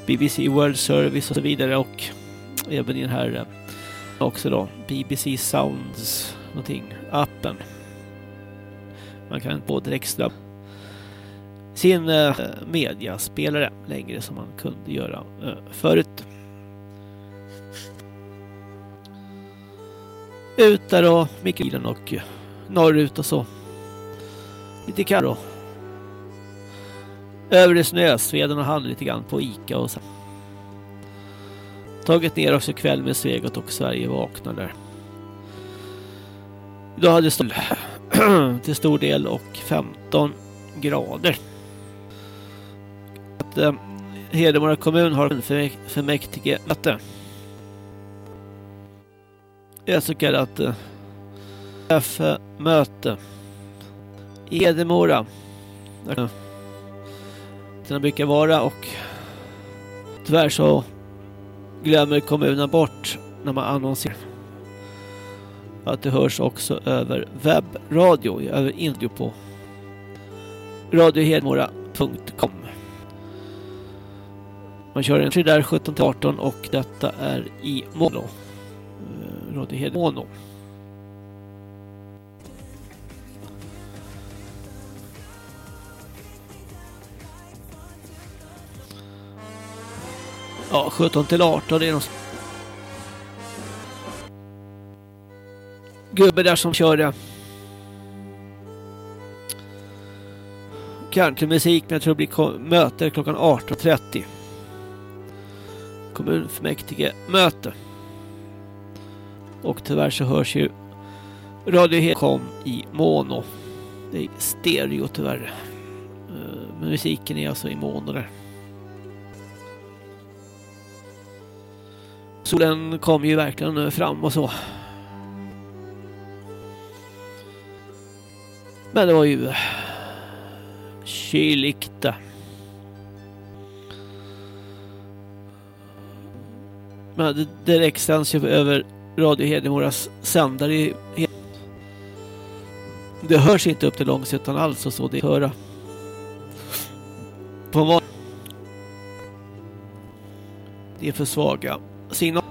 BBC World Service och så vidare och även i den här eh, också då BBC Sounds någonting, appen. Man kan på direktström sin eh, mediaspelare längre som man kunde göra eh, förut. Ut där då, mikrobilen och norrut och så. Lite kallt då över i snösveden och handlat lite grann på Ica och så. Tagit ner också kväll med Svegot och Sverige vaknar där. Idag hade det till stor del och 15 grader. Att eh, Hedemora kommun har fullmäktige möte. Det är så kallat eh, F-möte. Hedemora. Där brukar vara och tyvärr så glömmer kommunen bort när man annonserar att det hörs också över webbradio, över indio på radiohedmora.com Man kör en där 17 18 och detta är i mono. Eh, Radio Hedmono. Ja, 17 till 18 det är någon gubbe där som körde countrymusik men jag tror det blir möte klockan 18.30. Kommunfullmäktige möte. Och tyvärr så hörs ju Radio kom i mono. Det är stereo tyvärr. Eh, men musiken är alltså i mono där. Solen kom ju verkligen fram och så. Men det var ju kyligt. Men det direktsänds ju över Radio Hedemoras sändare. Det hörs inte upp till Långsötan alls och så det höra. På vad det är för svaga signaler.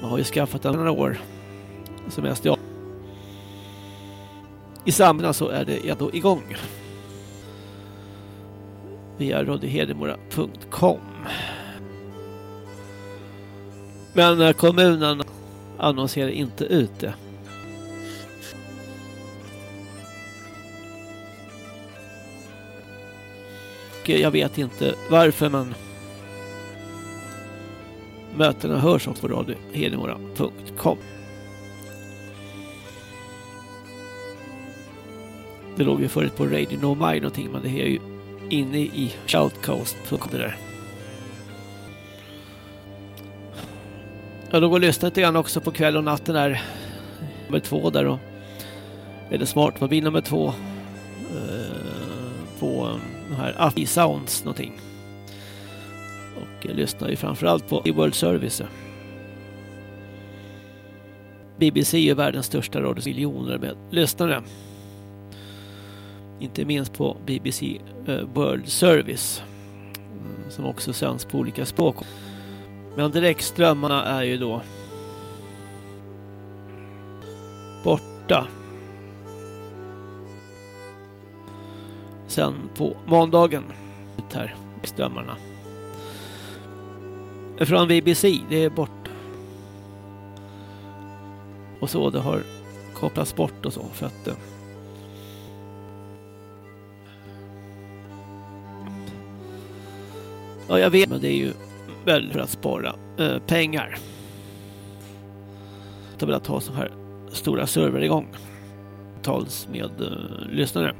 Man har ju skaffat den några år. Som mest jag. I samband så är det ändå igång. Via radiohedemora.com Men eh, kommunen annonserar inte ut det. Jag vet inte varför men mötena hörs också på radiohedemora.com Det låg ju förut på Radio No My någonting men det är ju inne i Shoutcast. Det där. Jag låg och lyssnade lite grann också på kväll och natten där. Nummer två där och eller smartmobil nummer två eh, på den här Affi Sounds någonting. Och lyssnar ju framförallt på World Service. BBC är världens största radio miljoner med lyssnare. Inte minst på BBC eh, World Service mm, som också sänds på olika språk. Men direktströmmarna är ju då borta. Sen på måndagen ut här strömmarna. Från BBC, det är bort. Och så det har kopplats bort och så för att eh, Ja, jag vet, men det är ju väl för att spara eh, pengar. Jag vill att ha så här stora server igång. Tals med eh, lyssnare.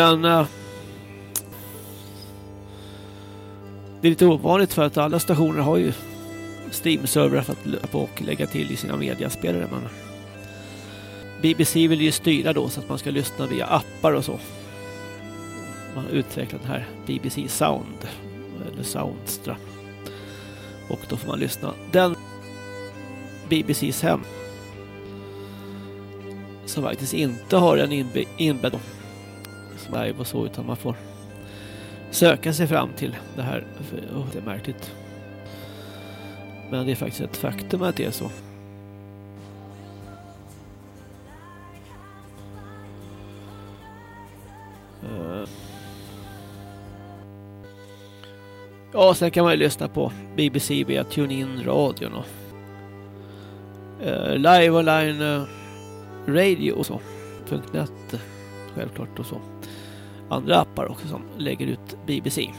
Men eh, det är lite ovanligt för att alla stationer har ju Steam-servrar för att löpa och lägga till i sina mediaspelare. Men BBC vill ju styra då så att man ska lyssna via appar och så. Man har utvecklat den här BBC Sound eller Soundstra. Och då får man lyssna. Den BBCs hem som faktiskt inte har en inbe- inbädd live och så utan man får söka sig fram till det här. Oh, det är märkligt. Men det är faktiskt ett faktum att det är så. Eh. Ja, sen kan man ju lyssna på BBC via TuneIn radion och eh, Live Online eh, Radio och så. .net självklart och så. Andra appar också som lägger ut BBC.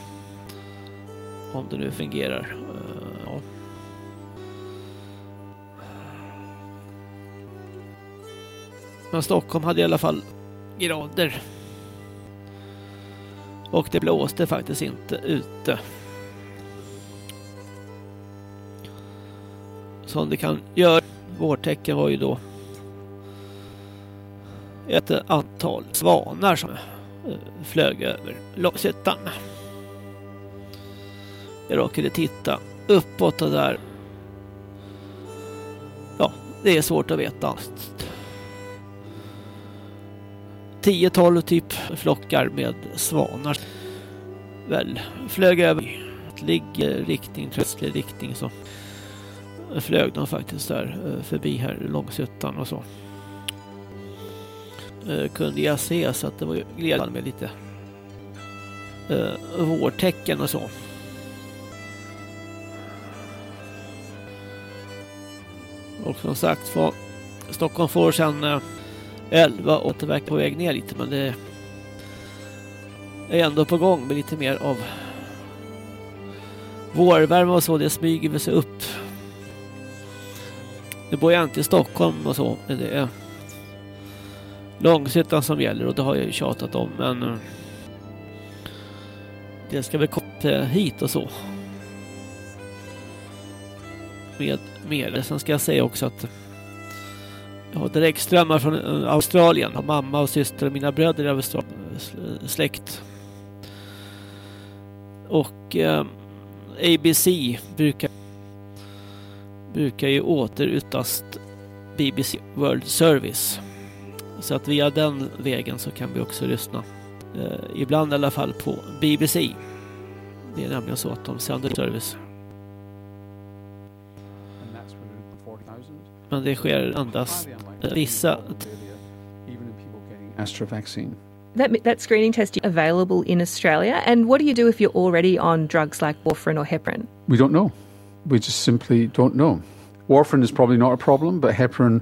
Om det nu fungerar. Uh, ja. Men Stockholm hade i alla fall grader. Och det blåste faktiskt inte ute. Som det kan göra. Vårtecken var ju då ett antal svanar som eh, flög över Långshyttan. Jag råkade titta uppåt och där. Ja, det är svårt att veta. 10-12 typ flockar med svanar. Väl, flög över ligger eh, riktning, tröstlig riktning så flög de faktiskt där eh, förbi här Långshyttan och så. Eh, kunde jag se så att det var glädjande med lite eh, vårtecken och så. Och som sagt, för Stockholm får sen eh, 11 och det verkar på väg ner lite men det är ändå på gång med lite mer av vårvärme och så. Det smyger sig upp. Nu bor jag inte i Stockholm och så men det är Långsittan som gäller och det har jag ju tjatat om men eh, det ska väl komma hit och så. Med mer. Sen ska jag säga också att jag har direktströmmar från eh, Australien. Har mamma och syster och mina bröder i Australien. Eh, släkt. Och eh, ABC brukar brukar ju återutast BBC World Service. Så att via den vägen så kan vi också lyssna. Eh, ibland i alla fall på BBC. Det är nämligen så att de sänder service. Men det sker endast eh, vissa. That, that screening test is available in Australia. And what do you do if you're already on drugs like warfarin or heparin? We don't know. We just simply don't know. Warfarin is probably not a problem, but heparin,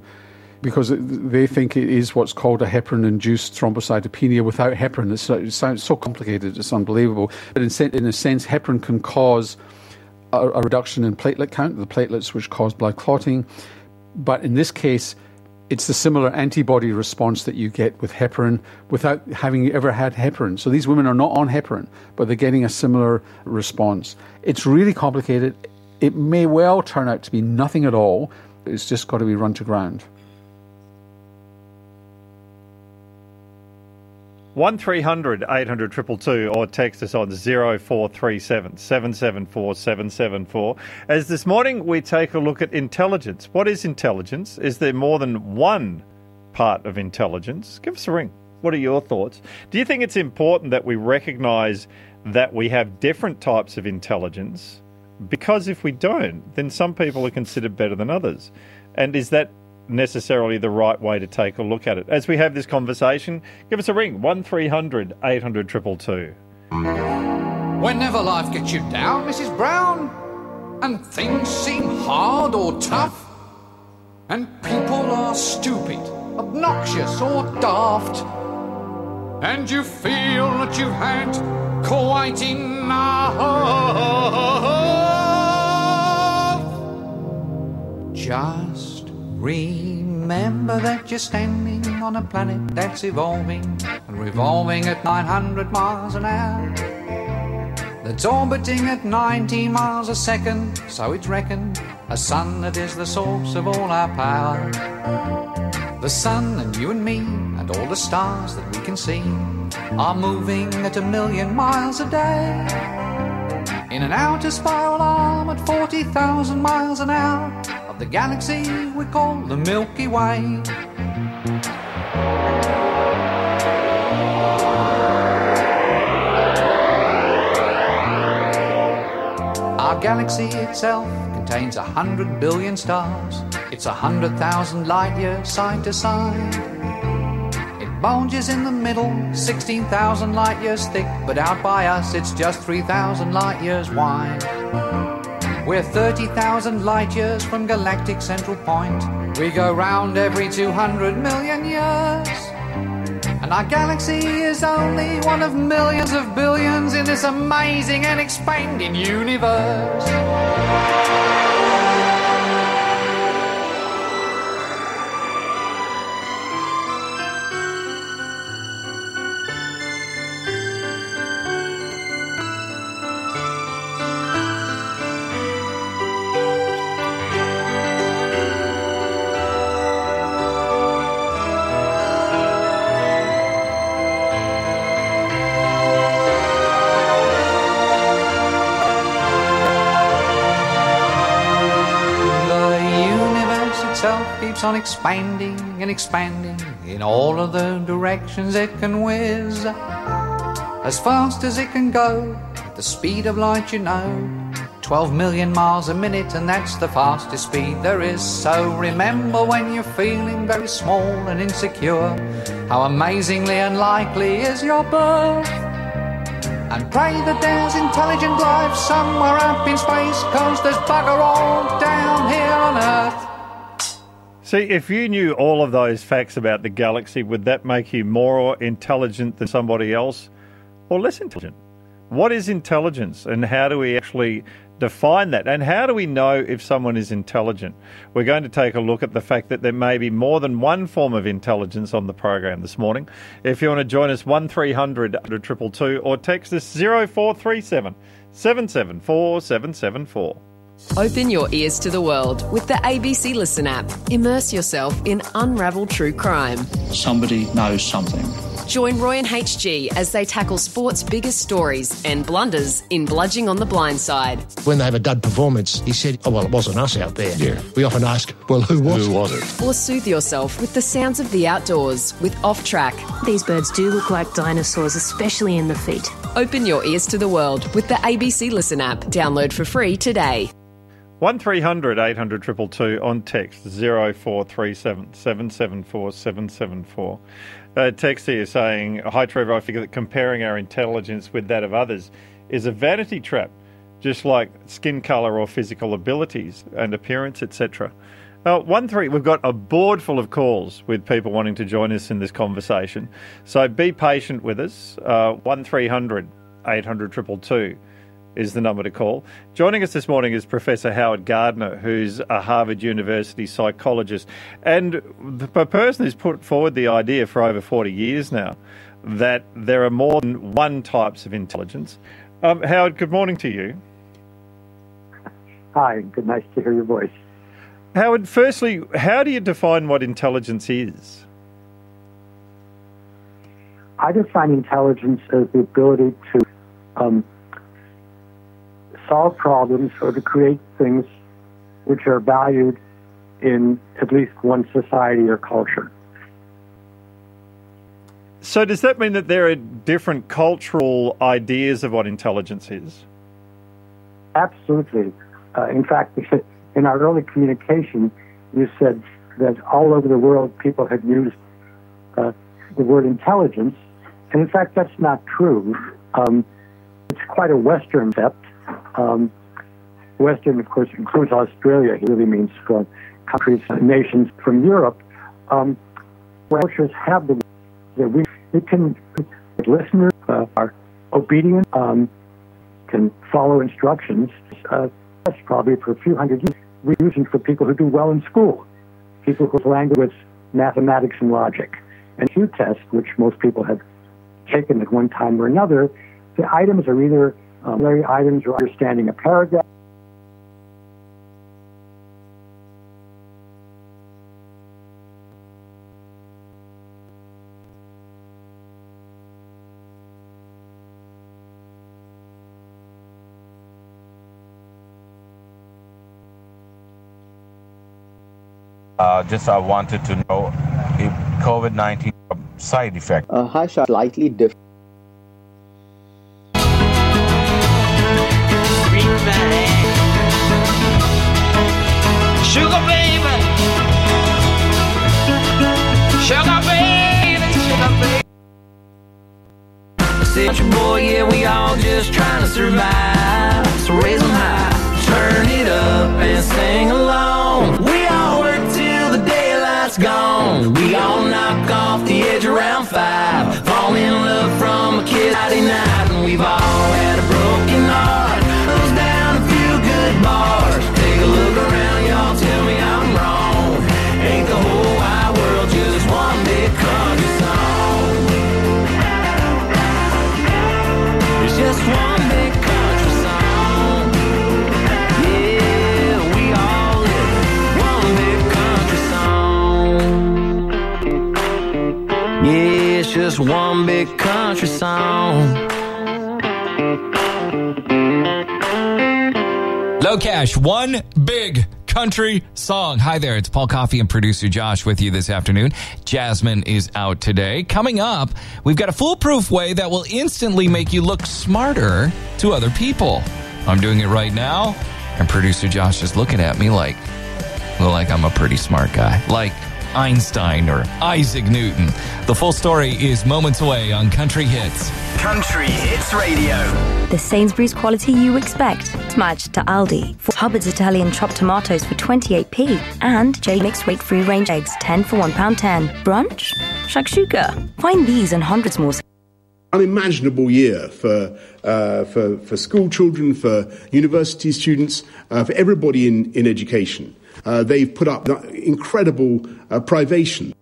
because they think it is what's called a heparin induced thrombocytopenia without heparin. It's, it sounds so complicated, it's unbelievable. But in, in a sense, heparin can cause a, a reduction in platelet count, the platelets which cause blood clotting. But in this case, it's the similar antibody response that you get with heparin without having ever had heparin. So these women are not on heparin, but they're getting a similar response. It's really complicated. It may well turn out to be nothing at all. It's just got to be run to ground. 1300 800 222 or text us on 0437 774 774. As this morning we take a look at intelligence. What is intelligence? Is there more than one part of intelligence? Give us a ring. What are your thoughts? Do you think it's important that we recognize that we have different types of intelligence? Because if we don't, then some people are considered better than others. And is that necessarily the right way to take a look at it. As we have this conversation, give us a ring 1300 800 222. Whenever life gets you down, Mrs. Brown, and things seem hard or tough, and people are stupid, obnoxious, or daft, and you feel that you've had quite enough, just Remember that you're standing on a planet that's evolving and revolving at 900 miles an hour. That's orbiting at 19 miles a second, so it's reckoned a sun that is the source of all our power. The sun and you and me and all the stars that we can see are moving at a million miles a day. In an outer spiral arm at 40,000 miles an hour the galaxy we call the Milky Way. Our galaxy itself contains a hundred billion stars. It's a hundred thousand light years side to side. It bulges in the middle, 16,000 light years thick, but out by us it's just 3,000 light years wide. We're 30,000 light years from galactic central point. We go round every 200 million years. And our galaxy is only one of millions of billions in this amazing and expanding universe. On expanding and expanding in all of the directions it can whiz. As fast as it can go, at the speed of light, you know. 12 million miles a minute, and that's the fastest speed there is. So remember when you're feeling very small and insecure, how amazingly unlikely is your birth. And pray that there's intelligent life somewhere up in space, cause there's bugger all down here on Earth. See, if you knew all of those facts about the galaxy, would that make you more intelligent than somebody else or less intelligent? What is intelligence and how do we actually define that? And how do we know if someone is intelligent? We're going to take a look at the fact that there may be more than one form of intelligence on the program this morning. If you want to join us, 1300 222 or text us 0437 774 774. Open your ears to the world with the ABC Listen app. Immerse yourself in unravel true crime. Somebody knows something. Join Roy and HG as they tackle sport's biggest stories and blunders in Bludging on the Blind Side. When they have a dud performance, he said, oh, well, it wasn't us out there. Yeah. We often ask, well, who was Who it? was it? Or soothe yourself with the sounds of the outdoors with Off Track. These birds do look like dinosaurs, especially in the feet. Open your ears to the world with the ABC Listen app. Download for free today. 1300 800 222 on text 0437 774 774. Uh, text here saying, Hi Trevor, I figure that comparing our intelligence with that of others is a vanity trap, just like skin colour or physical abilities and appearance, etc. Uh, one three, we've got a board full of calls with people wanting to join us in this conversation. So be patient with us. Uh, 1300 800 222 is the number to call. Joining us this morning is Professor Howard Gardner, who's a Harvard University psychologist and the person who's put forward the idea for over 40 years now that there are more than one types of intelligence. Um, Howard, good morning to you. Hi, good nice to hear your voice. Howard, firstly, how do you define what intelligence is? I define intelligence as the ability to um, solve problems or to create things which are valued in at least one society or culture. So, does that mean that there are different cultural ideas of what intelligence is? Absolutely. Uh, in fact, in our early communication, you said that all over the world people had used uh, the word intelligence, and in fact, that's not true. Um, it's quite a Western concept. Um, Western, of course, includes Australia. It really means uh, countries, and nations from Europe. Um, cultures have the that we, we can listeners uh, are obedient, um, can follow instructions. Uh, that's probably for a few hundred years. We use it for people who do well in school, people whose language is mathematics and logic. And Q test, which most people have taken at one time or another, the items are either um, items or understanding a paragraph. Uh, just I wanted to know if COVID 19 side effect. Uh, hi, Shah. Slightly different. Country song. Hi there, it's Paul Coffey and producer Josh with you this afternoon. Jasmine is out today. Coming up, we've got a foolproof way that will instantly make you look smarter to other people. I'm doing it right now, and producer Josh is looking at me like, well, like I'm a pretty smart guy. Like, Einstein or Isaac Newton. The full story is moments away on Country Hits. Country Hits Radio. The Sainsbury's quality you expect. Matched to Aldi. For Hubbard's Italian chopped tomatoes for 28p. And J mixed weight free range eggs 10 for £1.10. Brunch? Shakshuka. Find these and hundreds more. unimaginable year for, uh, for, for school children, for university students, uh, for everybody in, in education. Uh, they've put up incredible uh, privation.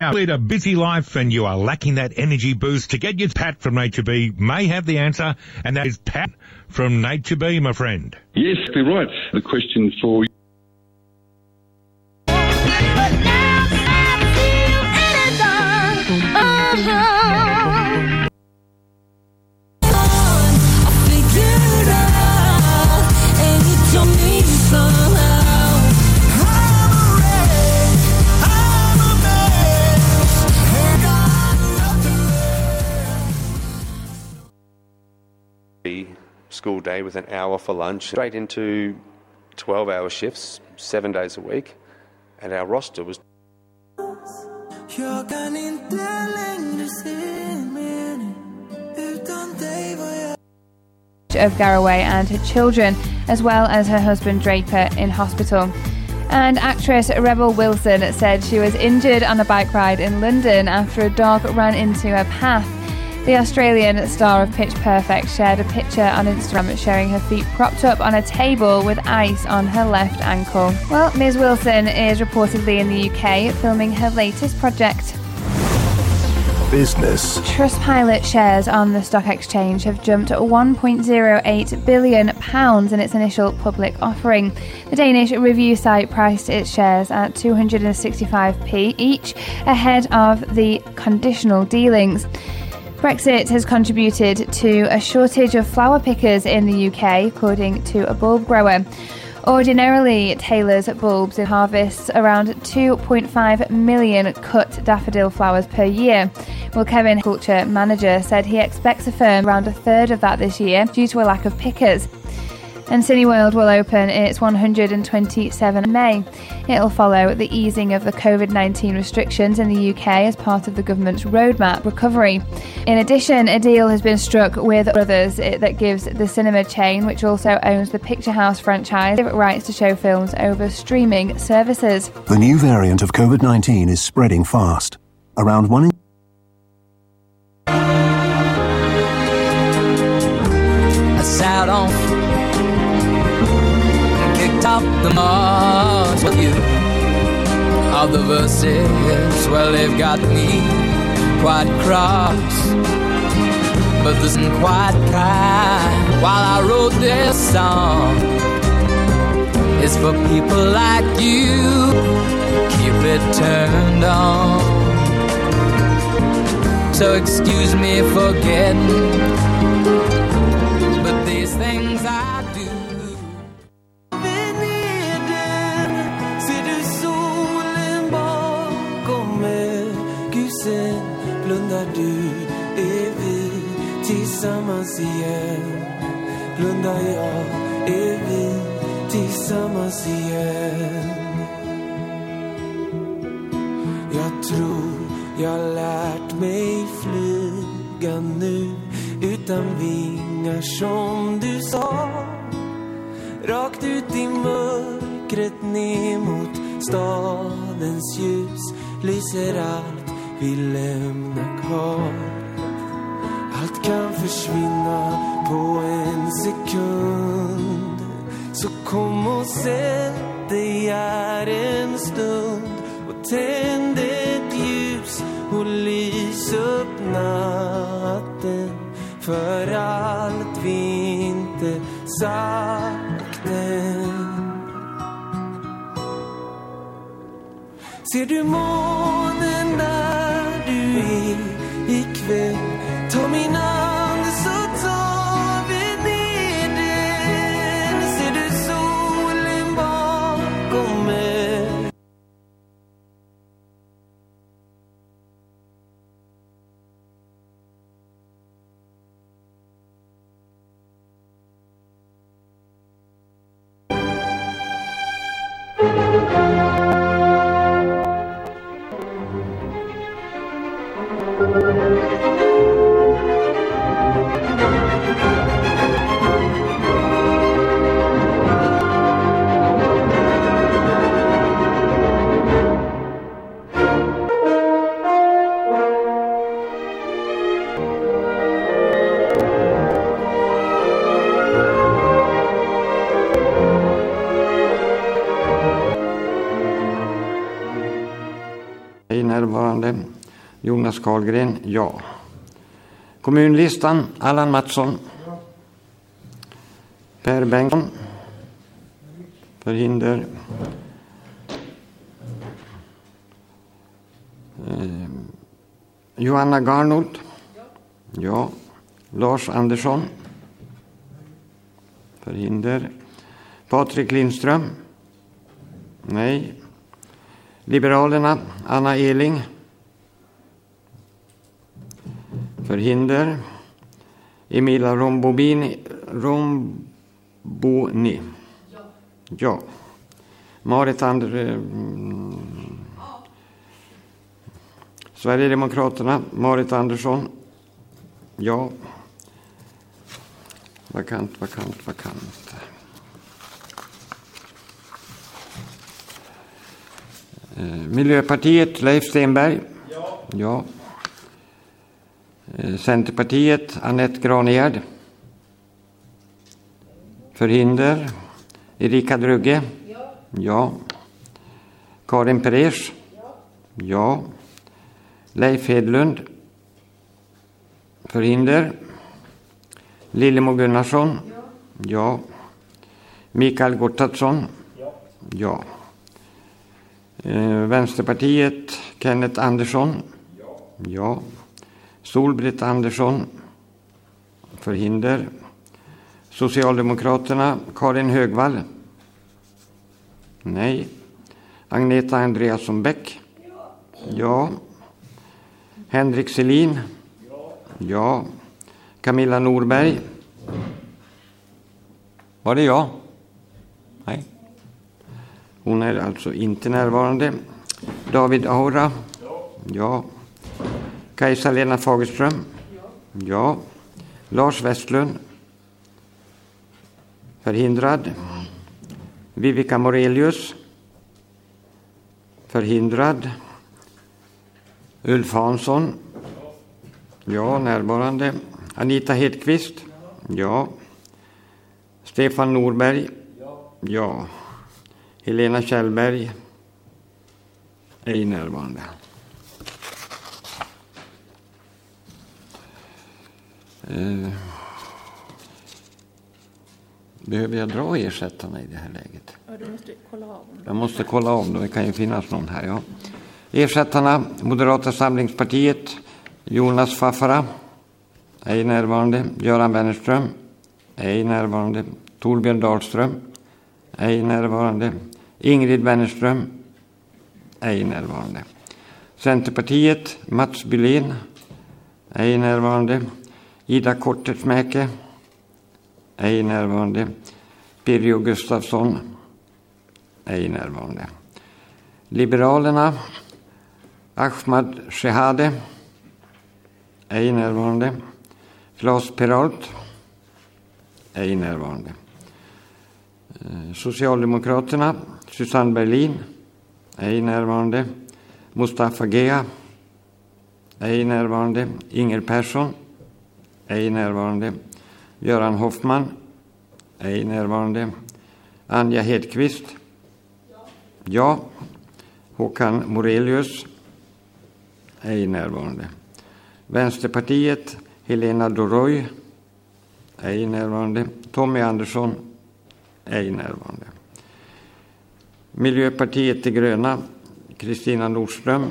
Now, lead a busy life and you are lacking that energy boost to get your Pat from Nature B may have the answer, and that is Pat from Nature B, my friend. Yes, you're right. The question for school day with an hour for lunch, straight into 12 hour shifts, seven days a week, and our roster was. Of Garraway and her children, as well as her husband Draper in hospital. And actress Rebel Wilson said she was injured on a bike ride in London after a dog ran into her path. The Australian star of Pitch Perfect shared a picture on Instagram showing her feet propped up on a table with ice on her left ankle. Well, Ms. Wilson is reportedly in the UK filming her latest project. Business. Trustpilot shares on the stock exchange have jumped 1.08 billion pounds in its initial public offering. The Danish review site priced its shares at 265p each ahead of the conditional dealings. Brexit has contributed to a shortage of flower pickers in the UK, according to a bulb grower. Ordinarily, Taylor's bulbs harvests around 2.5 million cut daffodil flowers per year. Well, Kevin, culture manager, said he expects a firm around a third of that this year due to a lack of pickers. And Cineworld will open its 127 May. It'll follow the easing of the COVID 19 restrictions in the UK as part of the government's roadmap recovery. In addition, a deal has been struck with Brothers that gives the cinema chain, which also owns the Picture House franchise, rights to show films over streaming services. The new variant of COVID 19 is spreading fast. Around one in they've got me quite cross. But this isn't quite kind while I wrote this song. It's for people like you, keep it turned on. So excuse me for getting, När du, är vi tillsammans igen. Blundar jag, är vi tillsammans igen? Jag tror jag lärt mig flyga nu Utan vingar som du sa. Rakt ut i mörkret ner mot stadens ljus lyser allt vi lämnar kvar. Allt kan försvinna på en sekund. Så kom och sätt dig här en stund och tänd ett ljus och lys upp natten för allt vi inte sagt än. Ser du månen där är ikväll? Ta min hand Karlgren, ja. Kommunlistan, Allan Mattsson. Per Bengtsson. Förhinder. Eh, Johanna Garnold. Ja. Lars Andersson. Förhinder. Patrik Lindström. Nej. Liberalerna, Anna Eling. Förhinder. Emila Rombobini, Romboni. Ja. Marit Andre... mm. Sverigedemokraterna, Marit Andersson. Ja. Vakant, vakant, vakant. Eh, Miljöpartiet, Leif Stenberg. Ja. Eh, Eh, Centerpartiet, Anette Granegärd. Förhinder, Erika Drugge. Ja. Karin Peresch. Ja. Leif Hedlund. Förhinder. Lillemor Gunnarsson. Ja. Mikael Gotthardsson. Ja. Eh, Vänsterpartiet, Kenneth Andersson. Ja. Solbritt Andersson. Förhinder. Socialdemokraterna, Karin Högvall. Nej. Agneta Andreasson Bäck. Ja. Henrik Selin. Ja. Camilla Norberg. Var det jag? Nej. Hon är alltså inte närvarande. David Aura? Ja. Kajsa-Lena Fagerström? Ja. Lars Westlund? Förhindrad. Vivica Morelius? Förhindrad. Ulf Hansson? Ja, närvarande. Anita Hedqvist? Ja. Stefan Norberg? Ja. Helena Kjellberg? Ej närvarande. Eh, Behöver jag dra ersättarna i det här läget? Ja, du måste kolla av. Jag måste kolla om det, det kan ju finnas någon här. Ja. Ersättarna, Moderata samlingspartiet, Jonas Faffara, ej närvarande. Göran Wennerström, ej närvarande. Torbjörn Dahlström, ej närvarande. Ingrid Wennerström, ej närvarande. Centerpartiet, Mats Bylén, ej närvarande. Ida Kortetsmäke, ej närvarande. Pirjo Gustafsson, ej närvarande. Liberalerna, Ahmad Shehade, ej närvarande. Claes Peralt, ej närvarande. Eh, Socialdemokraterna, Susanne Berlin, ej närvarande. Mustafa Gea, ej närvarande. Inger Persson, ej närvarande. Göran Hoffman, ej närvarande. Anja Hedqvist, ja. Håkan Morelius, ej närvarande. Vänsterpartiet, Helena Doroy, ej närvarande. Tommy Andersson, ej närvarande. Miljöpartiet de gröna, Kristina Nordström,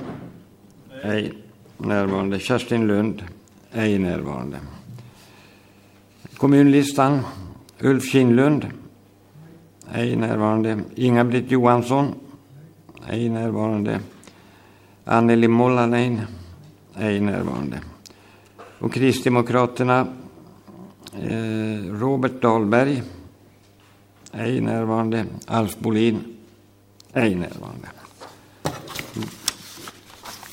ej närvarande. Kerstin Lund, ej närvarande. Kommunlistan, Ulf Kinlund, ej närvarande. Inga-Britt Johansson, ej närvarande. Anneli Mollanen, ej närvarande. Och Kristdemokraterna, eh, Robert Dahlberg, ej närvarande. Alf Bolin, ej närvarande.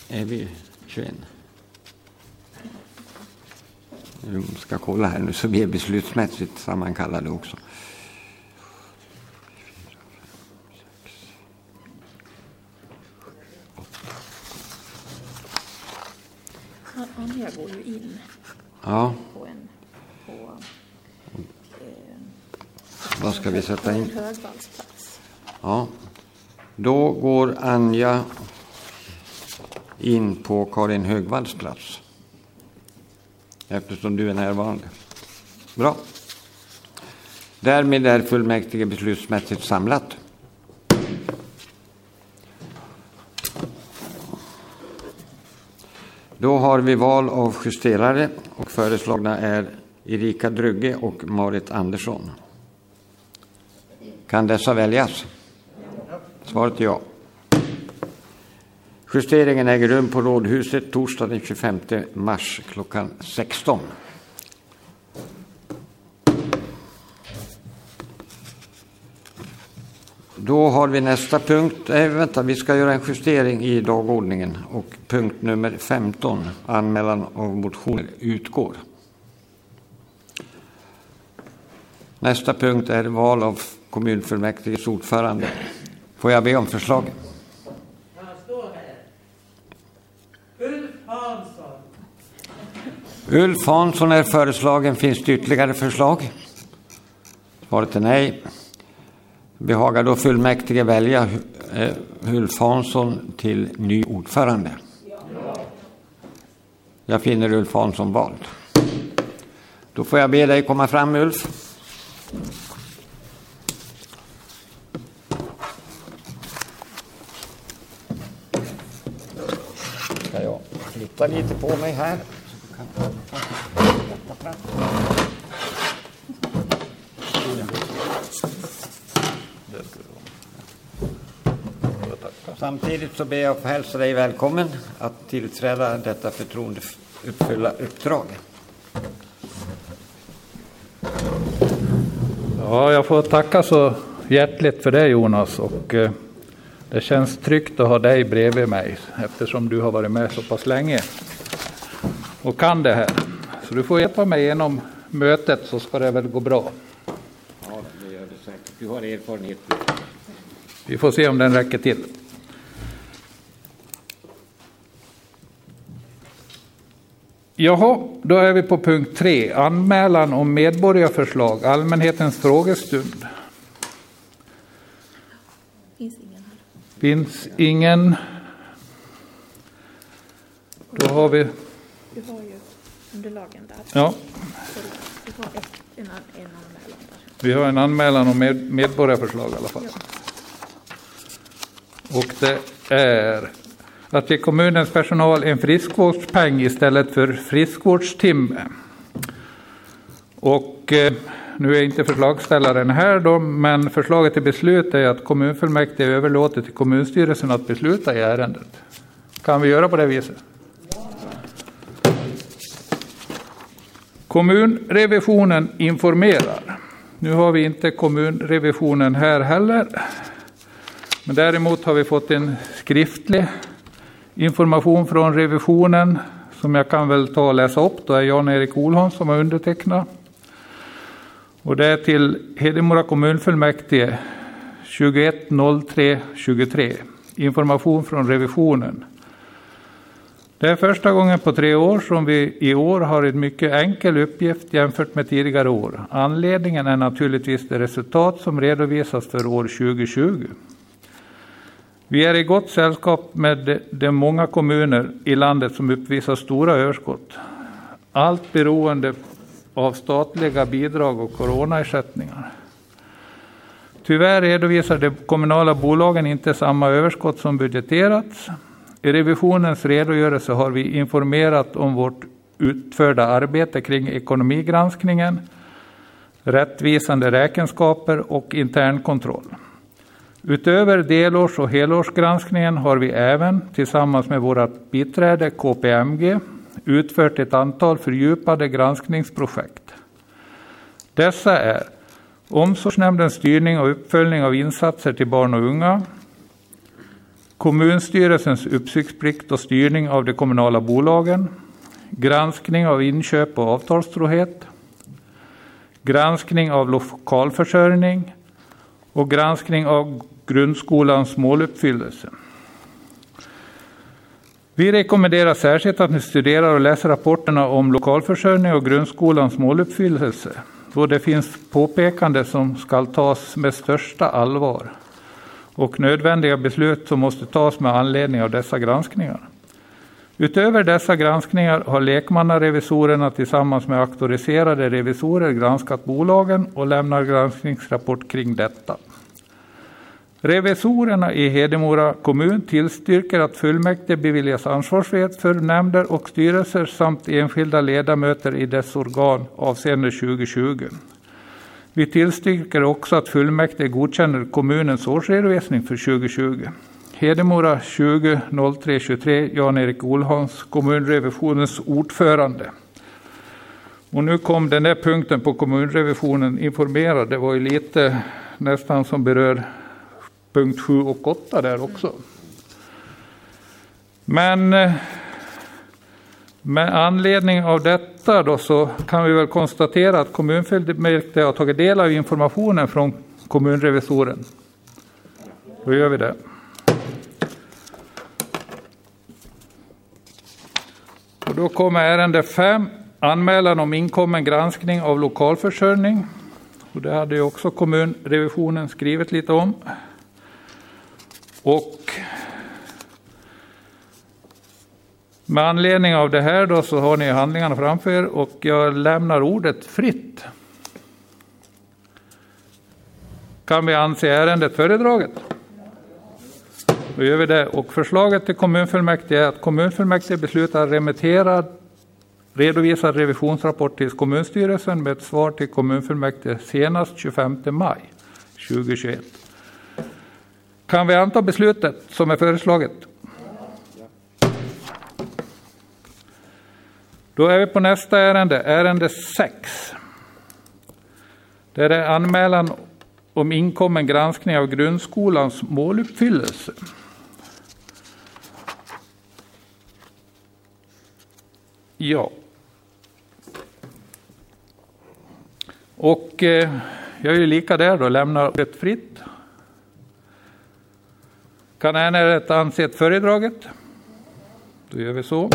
Är vi 21? Vi ska kolla här nu så vi är beslutsmässigt sammankallade också. Anja går ju in Ja, på en på, vad ska vi sätta in? Ja. Då går Anja in på Karin Högvalls plats. Eftersom du är närvarande. Bra. Därmed är fullmäktige beslutsmässigt samlat. Då har vi val av justerare och föreslagna är Erika Drugge och Marit Andersson. Kan dessa väljas? Svaret är ja. Justeringen äger rum på Rådhuset torsdag den 25 mars klockan 16. Då har vi nästa punkt. Äh, vänta, vi ska göra en justering i dagordningen. Och punkt nummer 15, anmälan av motioner, utgår. Nästa punkt är val av kommunfullmäktiges ordförande. Får jag be om förslag? Han står här. Ulf Hansson. Ulf Hansson är föreslagen. Finns det ytterligare förslag? Svaret är nej. Behagar då fullmäktige välja eh, Ulf Hansson till ny ordförande? Jag finner Ulf Hansson vald. Då får jag be dig komma fram Ulf. Ska jag flytta lite på mig här? Samtidigt så ber jag att få hälsa dig välkommen att tillträda detta förtroendeuppfyllda uppdrag. Ja, jag får tacka så hjärtligt för det Jonas och eh, det känns tryggt att ha dig bredvid mig eftersom du har varit med så pass länge och kan det här. Så du får hjälpa mig genom mötet så ska det väl gå bra. Ja, det gör det säkert. Du har erfarenhet. Vi får se om den räcker till. Jaha, då är vi på punkt tre. Anmälan om medborgarförslag, allmänhetens frågestund. Finns ingen. Finns ingen. Då har vi, underlagen där. ja, vi har en anmälan om med, medborgarförslag i alla fall. Och det är att ge kommunens personal en friskvårdspeng istället för friskvårdstimme. Och eh, nu är inte förslagsställaren här då, men förslaget till beslut är att kommunfullmäktige överlåter till kommunstyrelsen att besluta i ärendet. Kan vi göra på det viset? Kommunrevisionen informerar. Nu har vi inte kommunrevisionen här heller. Men däremot har vi fått en skriftlig information från revisionen som jag kan väl ta och läsa upp. Det är Jan-Erik Olholm som har undertecknat. Och det är till Hedemora kommunfullmäktige 210323. Information från revisionen. Det är första gången på tre år som vi i år har en mycket enkel uppgift jämfört med tidigare år. Anledningen är naturligtvis det resultat som redovisas för år 2020. Vi är i gott sällskap med de- de många kommuner i landet som uppvisar stora överskott. Allt beroende av statliga bidrag och coronaersättningar. Tyvärr redovisar de kommunala bolagen inte samma överskott som budgeterats. I revisionens redogörelse har vi informerat om vårt utförda arbete kring ekonomigranskningen, rättvisande räkenskaper och internkontroll. Utöver delårs och helårsgranskningen har vi även tillsammans med vårt biträde KPMG utfört ett antal fördjupade granskningsprojekt. Dessa är Omsorgsnämndens styrning och uppföljning av insatser till barn och unga, Kommunstyrelsens uppsiktsplikt och styrning av de kommunala bolagen, granskning av inköp och avtalstrohet, granskning av lokalförsörjning och granskning av grundskolans måluppfyllelse. Vi rekommenderar särskilt att ni studerar och läser rapporterna om lokalförsörjning och grundskolans måluppfyllelse, då det finns påpekande som ska tas med största allvar och nödvändiga beslut som måste tas med anledning av dessa granskningar. Utöver dessa granskningar har lekmannarevisorerna tillsammans med auktoriserade revisorer granskat bolagen och lämnar granskningsrapport kring detta. Revisorerna i Hedemora kommun tillstyrker att fullmäktige beviljas ansvarsfrihet för nämnder och styrelser samt enskilda ledamöter i dess organ avseende 2020. Vi tillstyrker också att fullmäktige godkänner kommunens årsredovisning för 2020. Hedemora 20 03 23 Jan-Erik Olhans, kommunrevisionens ordförande. Och nu kom den där punkten på kommunrevisionen informerad. Det var ju lite nästan som berör punkt 7 och 8 där också. Men eh, med anledning av detta då så kan vi väl konstatera att kommunfullmäktige har tagit del av informationen från kommunrevisoren. Då gör vi det. Och då kommer ärende 5, anmälan om inkommen granskning av lokalförsörjning. Och det hade ju också kommunrevisionen skrivit lite om. Och med anledning av det här då så har ni handlingarna framför er och jag lämnar ordet fritt. Kan vi anse ärendet föredraget? Då gör vi det. Och förslaget till kommunfullmäktige är att kommunfullmäktige beslutar remittera redovisad revisionsrapport till kommunstyrelsen med ett svar till kommunfullmäktige senast 25 maj 2021. Kan vi anta beslutet som är föreslaget? Då är vi på nästa ärende, ärende 6. Det är anmälan om inkommen granskning av grundskolans måluppfyllelse. Ja. Och eh, jag är ju lika där då, lämnar det fritt. Kan ärendet anses föredraget? Då gör vi så.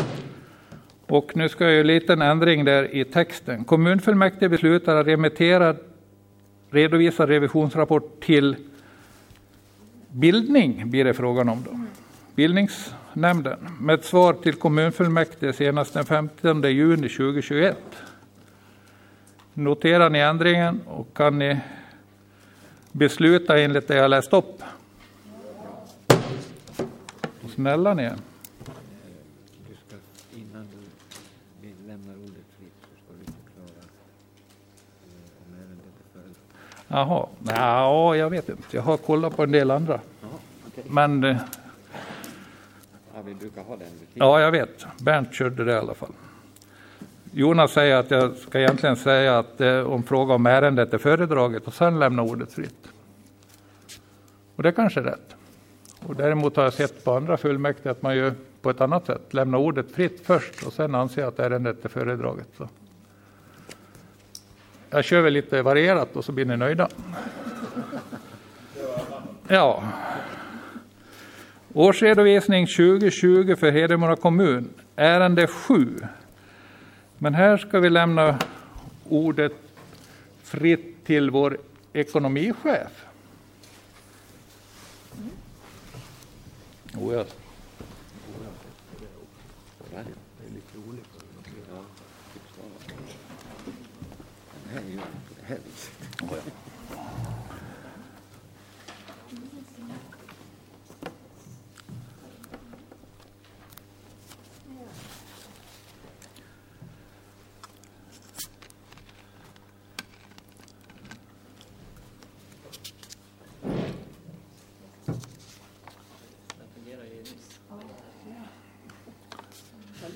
Och nu ska jag göra en liten ändring där i texten. Kommunfullmäktige beslutar att remittera redovisa revisionsrapport till bildning blir det frågan om då. Bildningsnämnden med ett svar till kommunfullmäktige senast den 15 juni 2021. Noterar ni ändringen och kan ni besluta enligt det jag läst upp? Snälla ni är. Du ska, innan du lämnar ordet fritt så ska du förklara eh, om ärendet är föredraget. Jaha, ja, jag vet inte. Jag har kollat på en del andra. okej. Men eh, Ja, vi brukar ha den ja, jag vet. Bernt körde det i alla fall. Jonas säger att jag ska egentligen säga att eh, om fråga om ärendet är föredraget och sen lämna ordet fritt. Och det kanske är rätt. Och däremot har jag sett på andra fullmäktige att man gör på ett annat sätt. Lämna ordet fritt först och sen anser att ärendet är föredraget. Så. Jag kör väl lite varierat och så blir ni nöjda. Ja. Årsredovisning 2020 för Hedemora kommun. Ärende 7. Men här ska vi lämna ordet fritt till vår ekonomichef. Oh yes.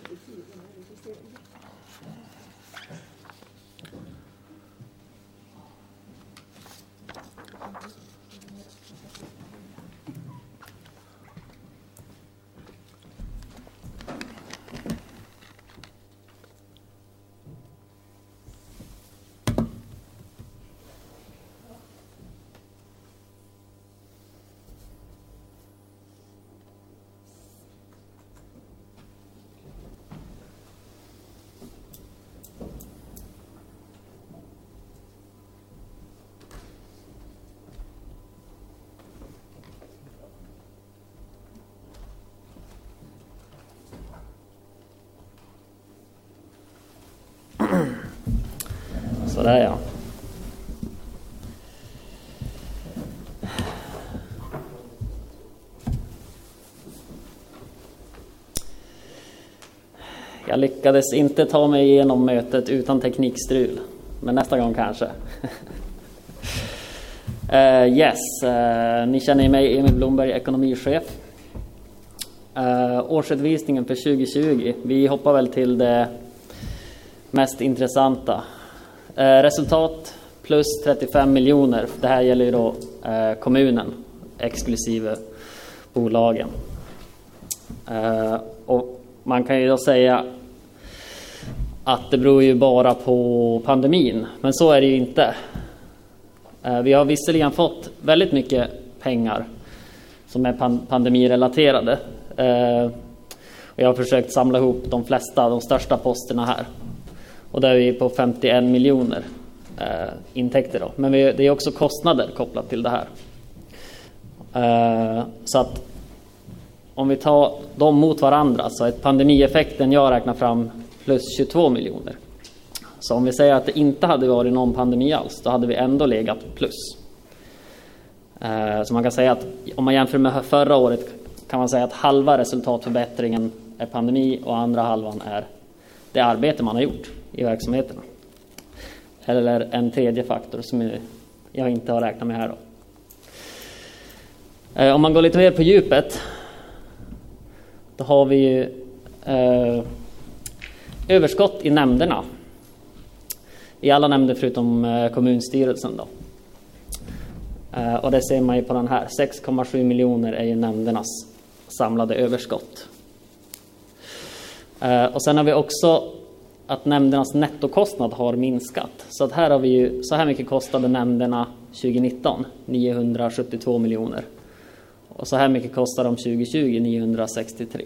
Merci. Sådär ja. Jag lyckades inte ta mig igenom mötet utan teknikstrul, men nästa gång kanske. uh, yes, uh, ni känner ju mig, Emil Blomberg, ekonomichef. Uh, årsredovisningen för 2020. Vi hoppar väl till det mest intressanta. Eh, resultat plus 35 miljoner. Det här gäller ju då eh, kommunen exklusive bolagen. Eh, och man kan ju då säga att det beror ju bara på pandemin, men så är det ju inte. Vi har visserligen fått väldigt mycket pengar som är pandemirelaterade. Jag har försökt samla ihop de flesta, de största posterna här. Och där är vi på 51 miljoner eh, intäkter. Då. Men vi, det är också kostnader kopplat till det här. Eh, så att om vi tar dem mot varandra så är pandemieffekten jag räknar fram plus 22 miljoner. Så om vi säger att det inte hade varit någon pandemi alls, då hade vi ändå legat plus. Eh, så man kan säga att om man jämför med förra året kan man säga att halva resultatförbättringen är pandemi och andra halvan är det arbete man har gjort i verksamheterna. Eller en tredje faktor som jag inte har räknat med här. Då. Eh, om man går lite mer på djupet då har vi ju eh, överskott i nämnderna. I alla nämnder förutom eh, kommunstyrelsen. Då. Eh, och det ser man ju på den här. 6,7 miljoner är ju nämndernas samlade överskott. Eh, och sen har vi också att nämndernas nettokostnad har minskat. Så att här har vi ju, så här mycket kostade nämnderna 2019, 972 miljoner. Och så här mycket kostar de 2020, 963.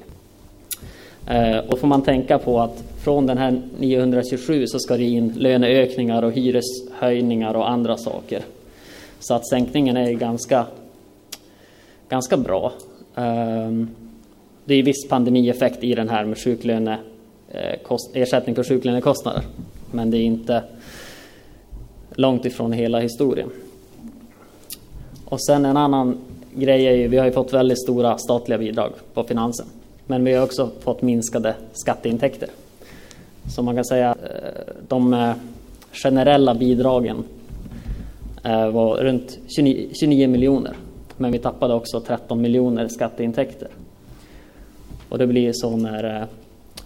Eh, och får man tänka på att från den här 927 så ska det in löneökningar och hyreshöjningar och andra saker. Så att sänkningen är ganska, ganska bra. Ehm, det är viss pandemieffekt i den här med sjuklöne, Eh, kost, ersättning för sjuklönekostnader. Men det är inte långt ifrån hela historien. Och sen en annan grej är ju, vi har ju fått väldigt stora statliga bidrag på finansen. Men vi har också fått minskade skatteintäkter. Så man kan säga att de eh, generella bidragen var runt 29, 29 miljoner. Men vi tappade också 13 miljoner skatteintäkter. Och det blir så när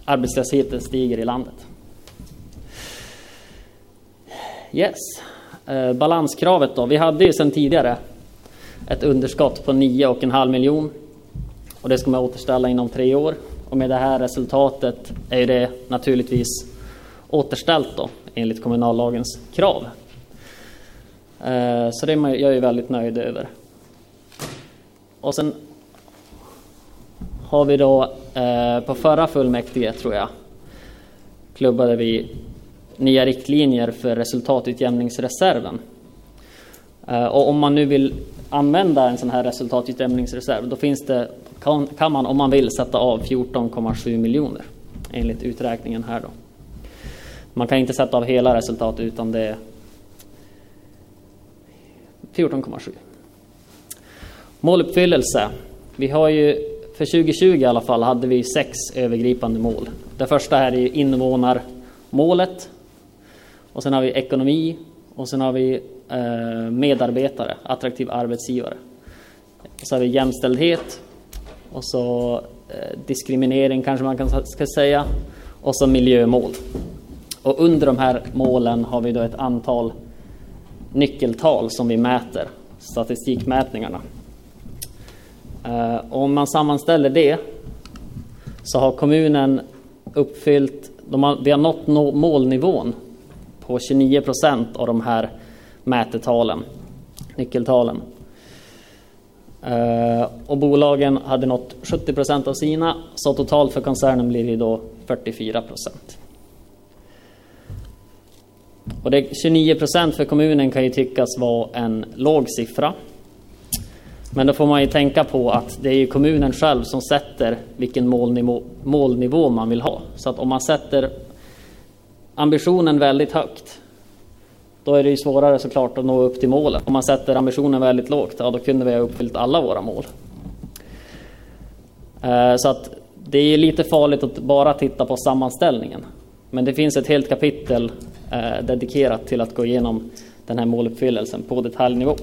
arbetslösheten stiger i landet. Yes. Eh, balanskravet då. Vi hade ju sedan tidigare ett underskott på 9,5 miljon. Och det ska man återställa inom tre år. Och med det här resultatet är det naturligtvis återställt då enligt kommunallagens krav. Eh, så det är jag väldigt nöjd över. Och sen har vi då eh, på förra fullmäktige tror jag klubbade vi nya riktlinjer för resultatutjämningsreserven. Eh, och om man nu vill använda en sån här resultatutjämningsreserv då finns det, kan, kan man om man vill sätta av 14,7 miljoner enligt uträkningen här då. Man kan inte sätta av hela resultatet utan det är 14,7. Måluppfyllelse. Vi har ju för 2020 i alla fall hade vi sex övergripande mål. Det första här är invånarmålet. Och sen har vi ekonomi och sen har vi eh, medarbetare, attraktiv arbetsgivare. Och så har vi jämställdhet och så eh, diskriminering kanske man kan ska säga och så miljömål. Och under de här målen har vi då ett antal nyckeltal som vi mäter, statistikmätningarna. Eh, om man sammanställer det så har kommunen uppfyllt, de har, vi har nått målnivån på 29 procent av de här mätetalen, nyckeltalen. Eh, och bolagen hade nått 70 procent av sina, så totalt för koncernen blir det då 44 procent. Och det 29 procent för kommunen kan ju tyckas vara en låg siffra. Men då får man ju tänka på att det är ju kommunen själv som sätter vilken målnivå, målnivå man vill ha. Så att om man sätter ambitionen väldigt högt då är det ju svårare såklart att nå upp till målet. Om man sätter ambitionen väldigt lågt, ja då kunde vi ha uppfyllt alla våra mål. Eh, så att det är lite farligt att bara titta på sammanställningen. Men det finns ett helt kapitel eh, dedikerat till att gå igenom den här måluppfyllelsen på detaljnivå.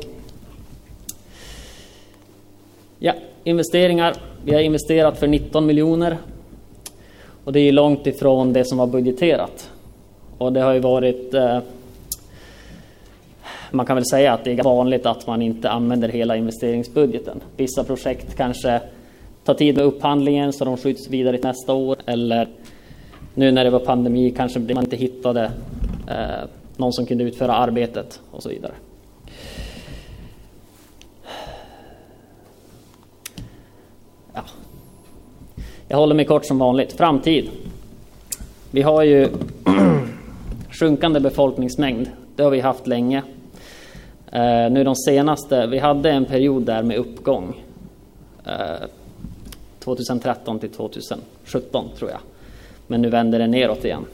Ja, investeringar. Vi har investerat för 19 miljoner. Och det är långt ifrån det som var budgeterat. Och det har ju varit eh, man kan väl säga att det är vanligt att man inte använder hela investeringsbudgeten. Vissa projekt kanske tar tid med upphandlingen så de skjuts vidare till nästa år. Eller nu när det var pandemi kanske man inte hittade eh, någon som kunde utföra arbetet och så vidare. Jag håller mig kort som vanligt. Framtid. Vi har ju sjunkande befolkningsmängd. Det har vi haft länge. Eh, nu de senaste, vi hade en period där med uppgång. Eh, 2013 till 2017 tror jag. Men nu vänder det neråt igen.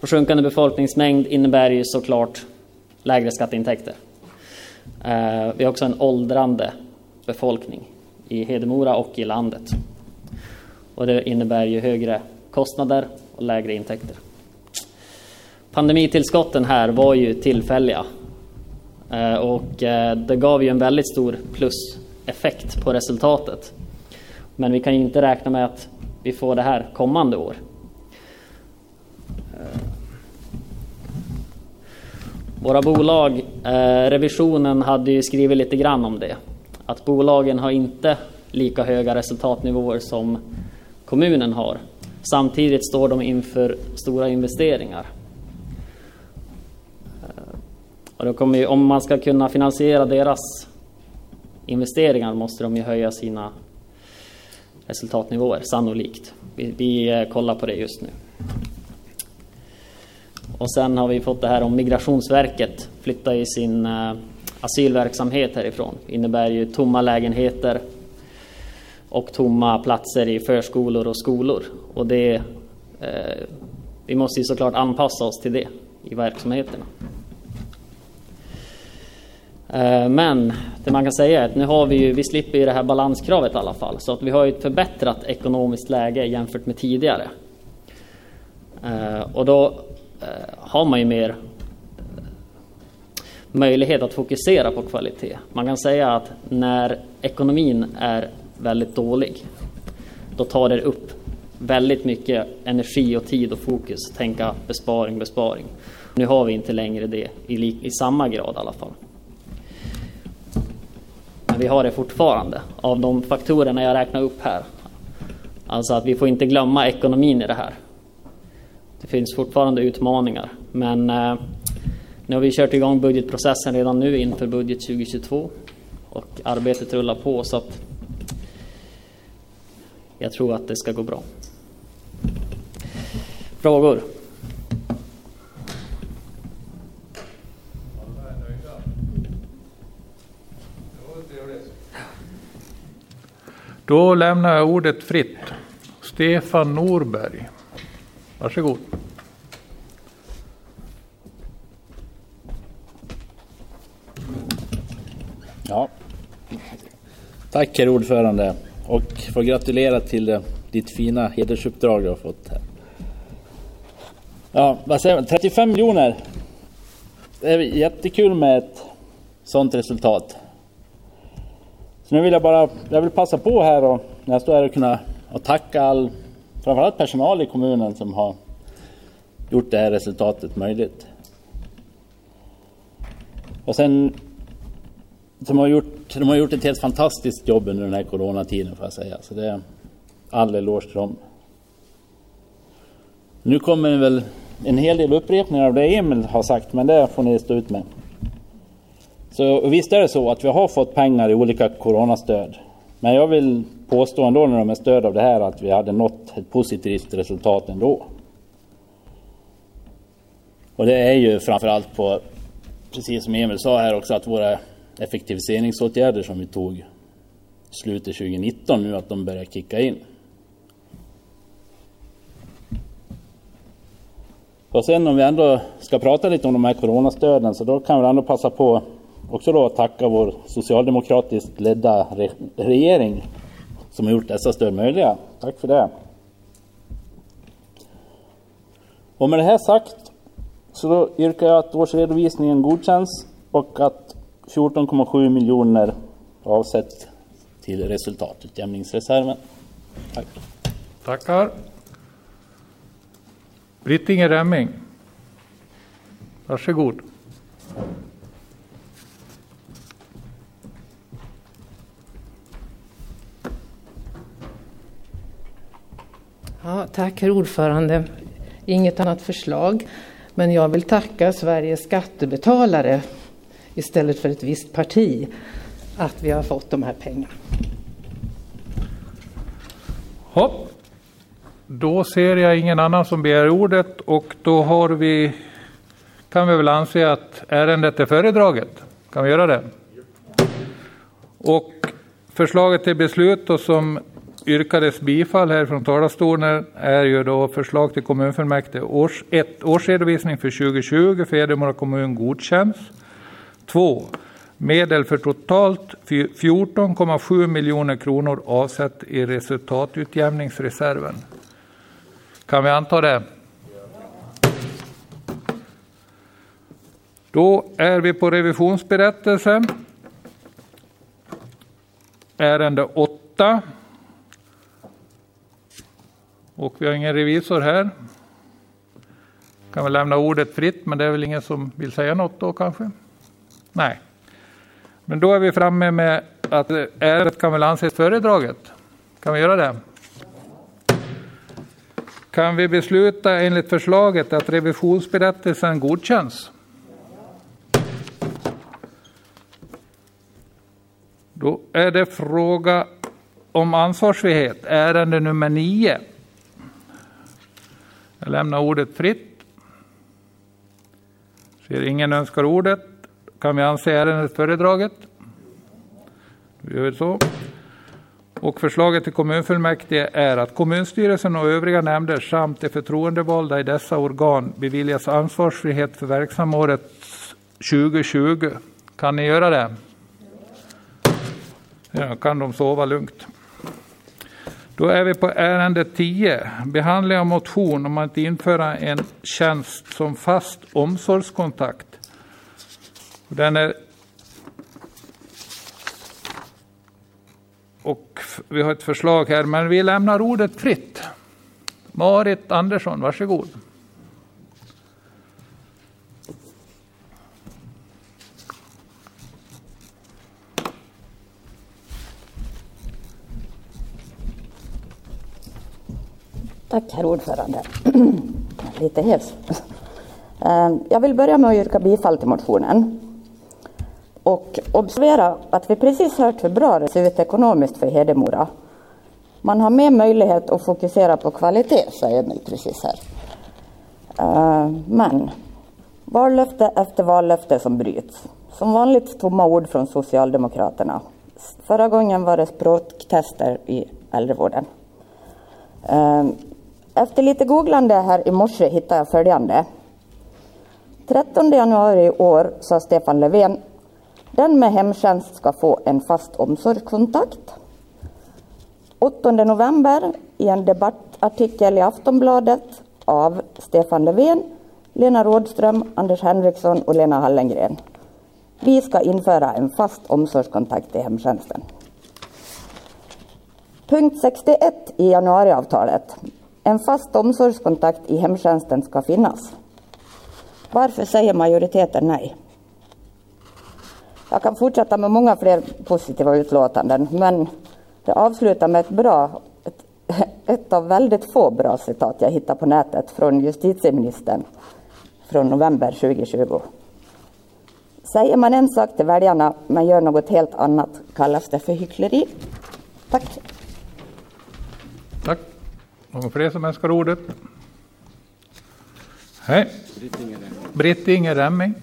Och sjunkande befolkningsmängd innebär ju såklart lägre skatteintäkter. Eh, vi har också en åldrande befolkning i Hedemora och i landet. Och det innebär ju högre kostnader och lägre intäkter. Pandemitillskotten här var ju tillfälliga eh, och eh, det gav ju en väldigt stor pluseffekt på resultatet. Men vi kan ju inte räkna med att vi får det här kommande år. Eh, våra bolag, revisionen hade ju skrivit lite grann om det. Att bolagen har inte lika höga resultatnivåer som kommunen har. Samtidigt står de inför stora investeringar. Eh, och då kommer ju, om man ska kunna finansiera deras investeringar måste de ju höja sina resultatnivåer, sannolikt. Vi, vi eh, kollar på det just nu. Och sen har vi fått det här om Migrationsverket flyttar i sin eh, asylverksamhet härifrån. Det innebär ju tomma lägenheter och tomma platser i förskolor och skolor. Och det, eh, vi måste ju såklart anpassa oss till det i verksamheterna. Eh, men det man kan säga är att nu har vi ju, vi slipper ju det här balanskravet i alla fall. Så att vi har ju ett förbättrat ekonomiskt läge jämfört med tidigare. Eh, och då eh, har man ju mer eh, möjlighet att fokusera på kvalitet. Man kan säga att när ekonomin är väldigt dålig, då tar det upp väldigt mycket energi och tid och fokus, tänka besparing, besparing. Nu har vi inte längre det i, i samma grad i alla fall. Men vi har det fortfarande av de faktorerna jag räknar upp här. Alltså att vi får inte glömma ekonomin i det här. Det finns fortfarande utmaningar, men eh, nu har vi kört igång budgetprocessen redan nu inför budget 2022 och arbetet rullar på så att jag tror att det ska gå bra. Frågor? Då lämnar jag ordet fritt. Stefan Norberg. Varsågod. Ja. Tack herr ordförande och får gratulera till eh, ditt fina hedersuppdrag du har fått här. Ja, vad säger man? 35 miljoner. Det är jättekul med ett sådant resultat. Så nu vill jag bara, jag vill passa på här och när jag står här och kunna och tacka all, framförallt personal i kommunen som har gjort det här resultatet möjligt. Och sen de har, gjort, de har gjort ett helt fantastiskt jobb under den här coronatiden får jag säga. Så det är all eloge till dem. Nu kommer väl en hel del upprepningar av det Emil har sagt, men det får ni stå ut med. Så visst är det så att vi har fått pengar i olika coronastöd. Men jag vill påstå ändå när de är stöd av det här att vi hade nått ett positivt resultat ändå. Och det är ju framförallt på, precis som Emil sa här också, att våra effektiviseringsåtgärder som vi tog slutet 2019 nu, att de börjar kicka in. Och sen om vi ändå ska prata lite om de här coronastöden så då kan vi ändå passa på också då att tacka vår socialdemokratiskt ledda re regering som har gjort dessa stöd möjliga. Tack för det. Och med det här sagt så då yrkar jag att årsredovisningen godkänns och att 14,7 miljoner avsätts till resultatutjämningsreserven. Tack. Tackar. Brittinge Remming. Varsågod. Ja, tack herr ordförande. Inget annat förslag, men jag vill tacka Sveriges skattebetalare istället för ett visst parti att vi har fått de här pengarna. Hopp. Då ser jag ingen annan som begär ordet och då har vi, kan vi väl anse att ärendet är föredraget. Kan vi göra det? Och förslaget till beslut och som yrkades bifall här från talarstolen är ju då förslag till kommunfullmäktige. Års, ett, årsredovisning för 2020 för Hedemora kommun godkänns. 2. Medel för totalt 14,7 miljoner kronor avsatt i resultatutjämningsreserven. Kan vi anta det? Då är vi på revisionsberättelsen. Ärende 8. Och vi har ingen revisor här. Kan vi lämna ordet fritt, men det är väl ingen som vill säga något då kanske? Nej. Men då är vi framme med att eh, ärendet kan väl anses föredraget. Kan vi göra det? Kan vi besluta enligt förslaget att revisionsberättelsen godkänns? Då är det fråga om ansvarsfrihet, ärende nummer nio. Jag lämnar ordet fritt. Ser ingen önskar ordet kan vi anse ärendet föredraget. Vi gör så. Och förslaget till kommunfullmäktige är att kommunstyrelsen och övriga nämnder samt de förtroendevalda i dessa organ beviljas ansvarsfrihet för verksamåret 2020. Kan ni göra det? Ja, kan de sova lugnt. Då är vi på ärende 10, behandling av motion om att införa en tjänst som fast omsorgskontakt. Den är och vi har ett förslag här, men vi lämnar ordet fritt. Marit Andersson, varsågod. Tack, herr ordförande. Lite hes. Ehm, jag vill börja med att yrka bifall till motionen. Och observera att vi precis hört hur bra det ser ut ekonomiskt för Hedemora. Man har mer möjlighet att fokusera på kvalitet, säger Emil precis här. Eh, men vallöfte efter vallöfte som bryts. Som vanligt tomma ord från Socialdemokraterna. Förra gången var det språktester i äldrevården. Eh, efter lite googlande här i morse hittade jag följande. 13 januari i år sa Stefan Löfven den med hemtjänst ska få en fast omsorgskontakt. 8 november i en debattartikel i Aftonbladet av Stefan Löfven, Lena Rådström, Anders Henriksson och Lena Hallengren. Vi ska införa en fast omsorgskontakt i hemtjänsten. Punkt 61 i januariavtalet. En fast omsorgskontakt i hemtjänsten ska finnas. Varför säger majoriteten nej? Jag kan fortsätta med många fler positiva utlåtanden, men jag avslutar med ett bra, ett, ett av väldigt få bra citat jag hittar på nätet från justitieministern från november 2020. Säger man en sak till väljarna men gör något helt annat kallas det för hyckleri. Tack. Tack. Någon fler som önskar ordet? Hej. Britt-Inger Remming.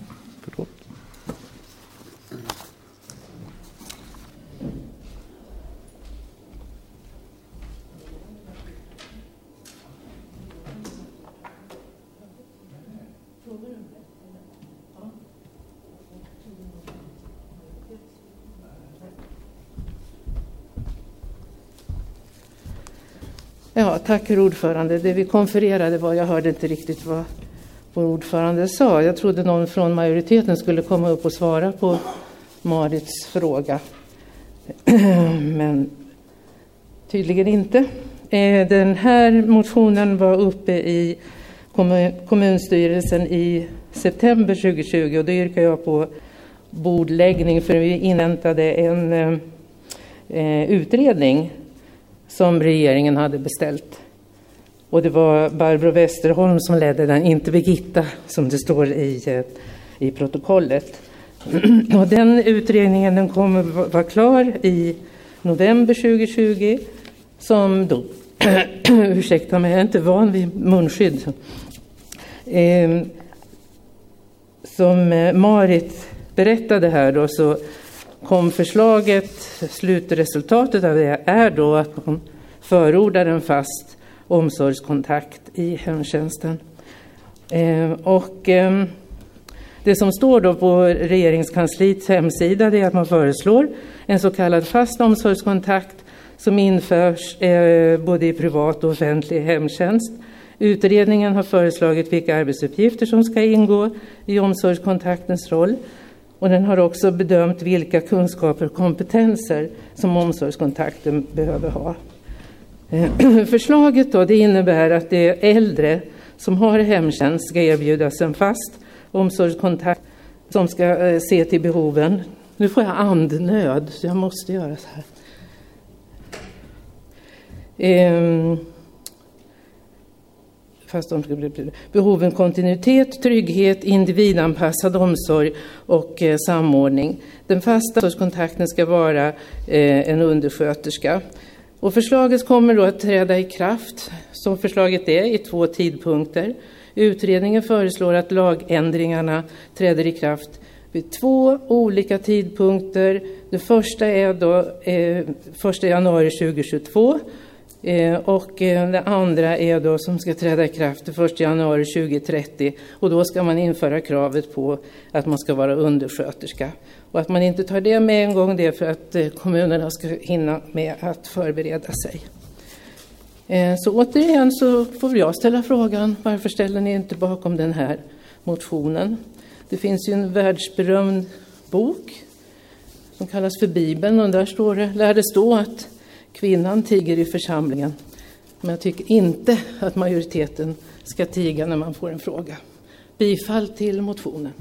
Tack herr ordförande. Det vi konfererade var, jag hörde inte riktigt vad vår ordförande sa. Jag trodde någon från majoriteten skulle komma upp och svara på Marits fråga. Men tydligen inte. Eh, den här motionen var uppe i kommunstyrelsen i september 2020 och då yrkar jag på bordläggning för vi inväntade en eh, eh, utredning som regeringen hade beställt. Och det var Barbro Westerholm som ledde den, inte Birgitta som det står i, eh, i protokollet. Och den utredningen den kommer vara klar i november 2020 som då, ursäkta mig, jag är inte van vid munskydd. Ehm, eh, som Marit berättade här då så kom förslaget, slutresultatet av det är då att man förordar en fast omsorgskontakt i hemtjänsten. Eh, och eh, det som står då på regeringskansliets hemsida det är att man föreslår en så kallad fast omsorgskontakt som införs eh, både i privat och offentlig hemtjänst. Utredningen har föreslagit vilka arbetsuppgifter som ska ingå i omsorgskontaktens roll. Och den har också bedömt vilka kunskaper och kompetenser som omsorgskontakten behöver ha. Eh, förslaget då, det innebär att de äldre som har hemtjänst ska erbjudas en fast omsorgskontakt som ska eh, se till behoven. Nu får jag andnöd, så jag måste göra så här. Ehm, fast de skulle bli behoven kontinuitet, trygghet, individanpassad omsorg och eh, samordning. Den fasta omsorgskontakten ska vara eh, en undersköterska. Och förslaget kommer då att träda i kraft, som förslaget är, i två tidpunkter. Utredningen föreslår att lagändringarna träder i kraft vid två olika tidpunkter. Det första är då eh, 1 januari 2022 Eh, och eh, det andra är då som ska träda i kraft den 1 januari 2030 och då ska man införa kravet på att man ska vara undersköterska. Och att man inte tar det med en gång det är för att eh, kommunerna ska hinna med att förbereda sig. Så återigen så får jag ställa frågan, varför ställer ni inte bakom den här motionen? Det finns ju en världsberömd bok som kallas för Bibeln och där står det, lär det stå att kvinnan tiger i församlingen. Men jag tycker inte att majoriteten ska tiga när man får en fråga. Bifall till motionen.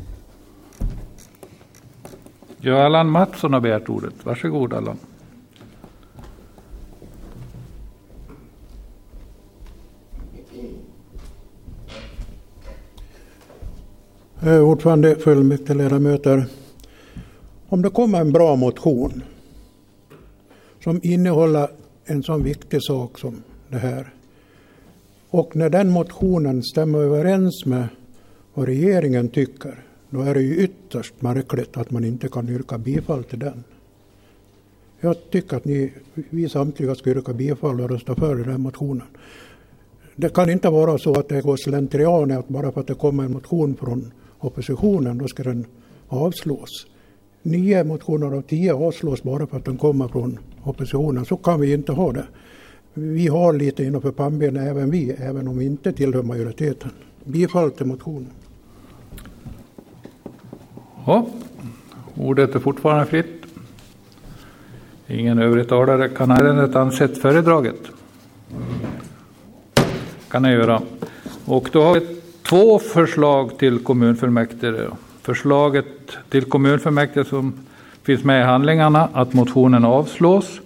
Ja, Allan Mattsson har begärt ordet. Varsågod Allan. Eh, Ordförande, fullmäktigeledamöter. Om det kommer en bra motion som innehåller en sån viktig sak som det här och när den motionen stämmer överens med vad regeringen tycker då är det ju ytterst märkligt att man inte kan yrka bifall till den. Jag tycker att ni, vi samtliga ska yrka bifall och rösta för den här motionen. Det kan inte vara så att det går slentrian i att bara för att det kommer en motion från oppositionen, då ska den avslås. Nio motioner av tio avslås bara för att den kommer från oppositionen. Så kan vi inte ha det. Vi har lite innanför pannbenen även vi, även om vi inte tillhör majoriteten. Bifall till motionen. Ja, ordet är fortfarande fritt. Ingen övrig talare kan ärendet ansett föredraget. kan jag göra. Och då har vi två förslag till kommunfullmäktige. Förslaget till kommunfullmäktige som finns med i handlingarna att motionen avslås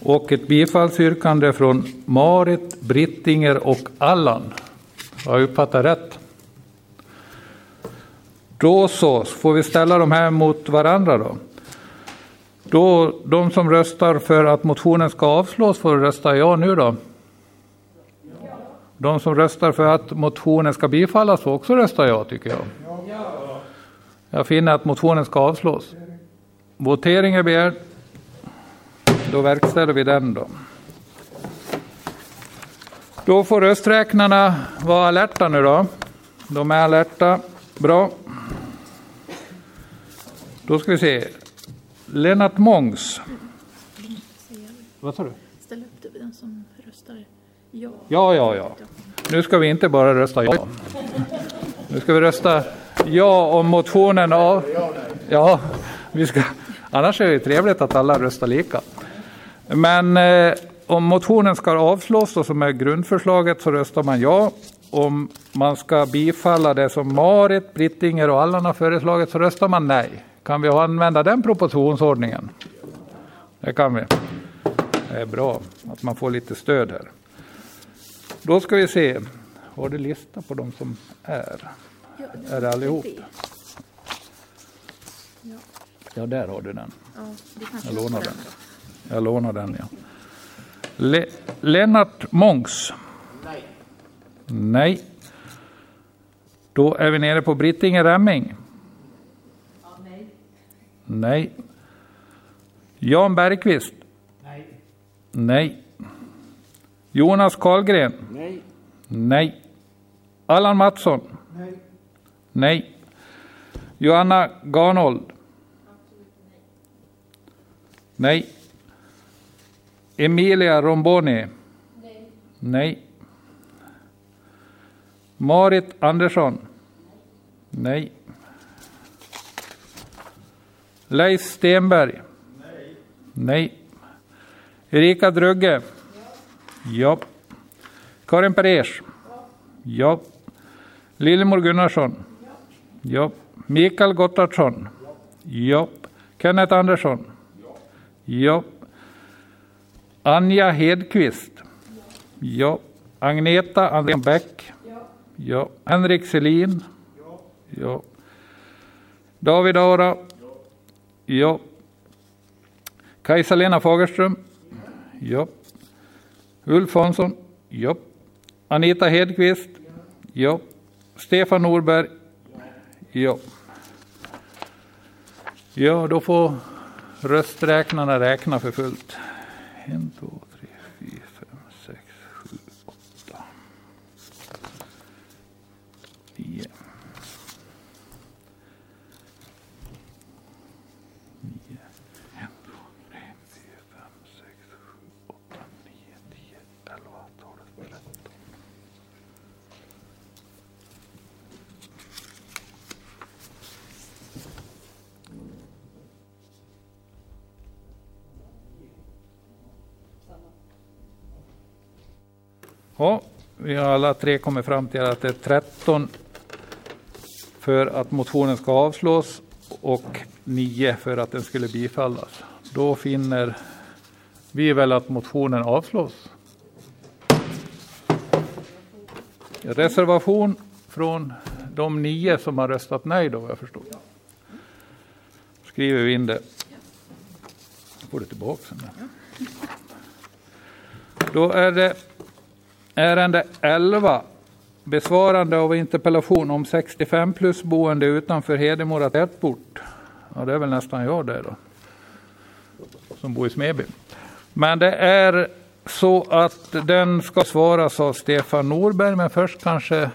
och ett bifallsyrkande från Marit, Brittinger och Allan. Har jag uppfattat rätt? Då så, får vi ställa de här mot varandra då. Då, de som röstar för att motionen ska avslås får rösta ja nu då. De som röstar för att motionen ska bifallas får också rösta ja tycker jag. Jag finner att motionen ska avslås. Votering är begärd. Då verkställer vi den då. Då får rösträknarna vara alerta nu då. De är alerta. Bra. Då ska vi se. Lennart Mångs. Vad sa du? Ställ upp det, den som röstar ja. Ja, ja, ja. Nu ska vi inte bara rösta ja. Nu ska vi rösta ja om motionen av... Ja, vi ska... Annars är det trevligt att alla röstar lika. Men eh, om motionen ska avslås, då, som är grundförslaget, så röstar man ja. Om man ska bifalla det som Marit, Brittinger och Allan har föreslagit så röstar man nej. Kan vi använda den propositionsordningen? Det kan vi. Det är bra att man får lite stöd här. Då ska vi se. Har du lista på de som är? Är det allihop? Ja, där har du den. Ja, Jag lånar på den. Jag lånar den, ja. Le Lennart Mångs. Nej. Nej. Då är vi nere på Brittinger Remming. nej. Nej. Jan Bergqvist. Nej. Nej. Jonas Karlgren. Nej. Nej. Allan Mattsson. Nej. Nej. Johanna Garnold. Nej. Emilia Romboni. Nej. Marit Andersson. Nej. Leif Stenberg. Nej. Erika Drugge. Ja. Karin Perers. Ja. Lillemor Gunnarsson. Ja. Mikael Gottardsson. Ja. Kenneth Andersson. Ja. Anja Hedqvist. Ja. Agneta Andrén Bäck. Ja. Henrik Selin. Ja. David Ara. Ja. Kajsa-Lena Fagerström. Ja. Ulf Hansson. Ja. Anita Hedqvist. Ja. Stefan Norberg. Ja. Ja, då får rösträknarna räknar för fullt. En, två, tre, fyra, fem, sex, sju, åtta. Nio. Nio. En, två, tre, fyra, fem, sex, sju, åtta, nio, tio, elva, tolv, tretton. Ja, vi har alla tre kommit fram till att det är 13 för att motionen ska avslås och 9 för att den skulle bifallas. Då finner vi väl att motionen avslås. Reservation från de nio som har röstat nej då vad jag förstår. Skriver vi in det. Får det tillbaka sen. Då är det Ärende 11. Besvarande av interpellation om 65 plus boende utanför Hedemora tätort. Ja, det är väl nästan jag det då. Som bor i Smeby. Men det är så att den ska svaras av Stefan Norberg, men först kanske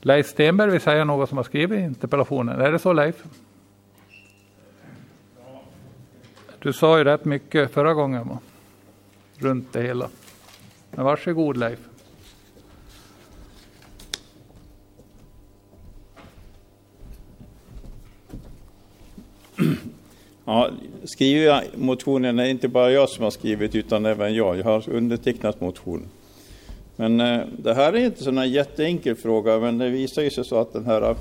Leif Stenberg vill säga något som har skrivit interpellationen. Är det så Leif? Du sa ju rätt mycket förra gången va? runt det hela. Men varsågod Leif. Ja, skriver jag motionen är inte bara jag som har skrivit utan även jag. Jag har undertecknat motionen. Men eh, det här är inte en jätteenkel fråga, men det visar ju sig så att den här eh,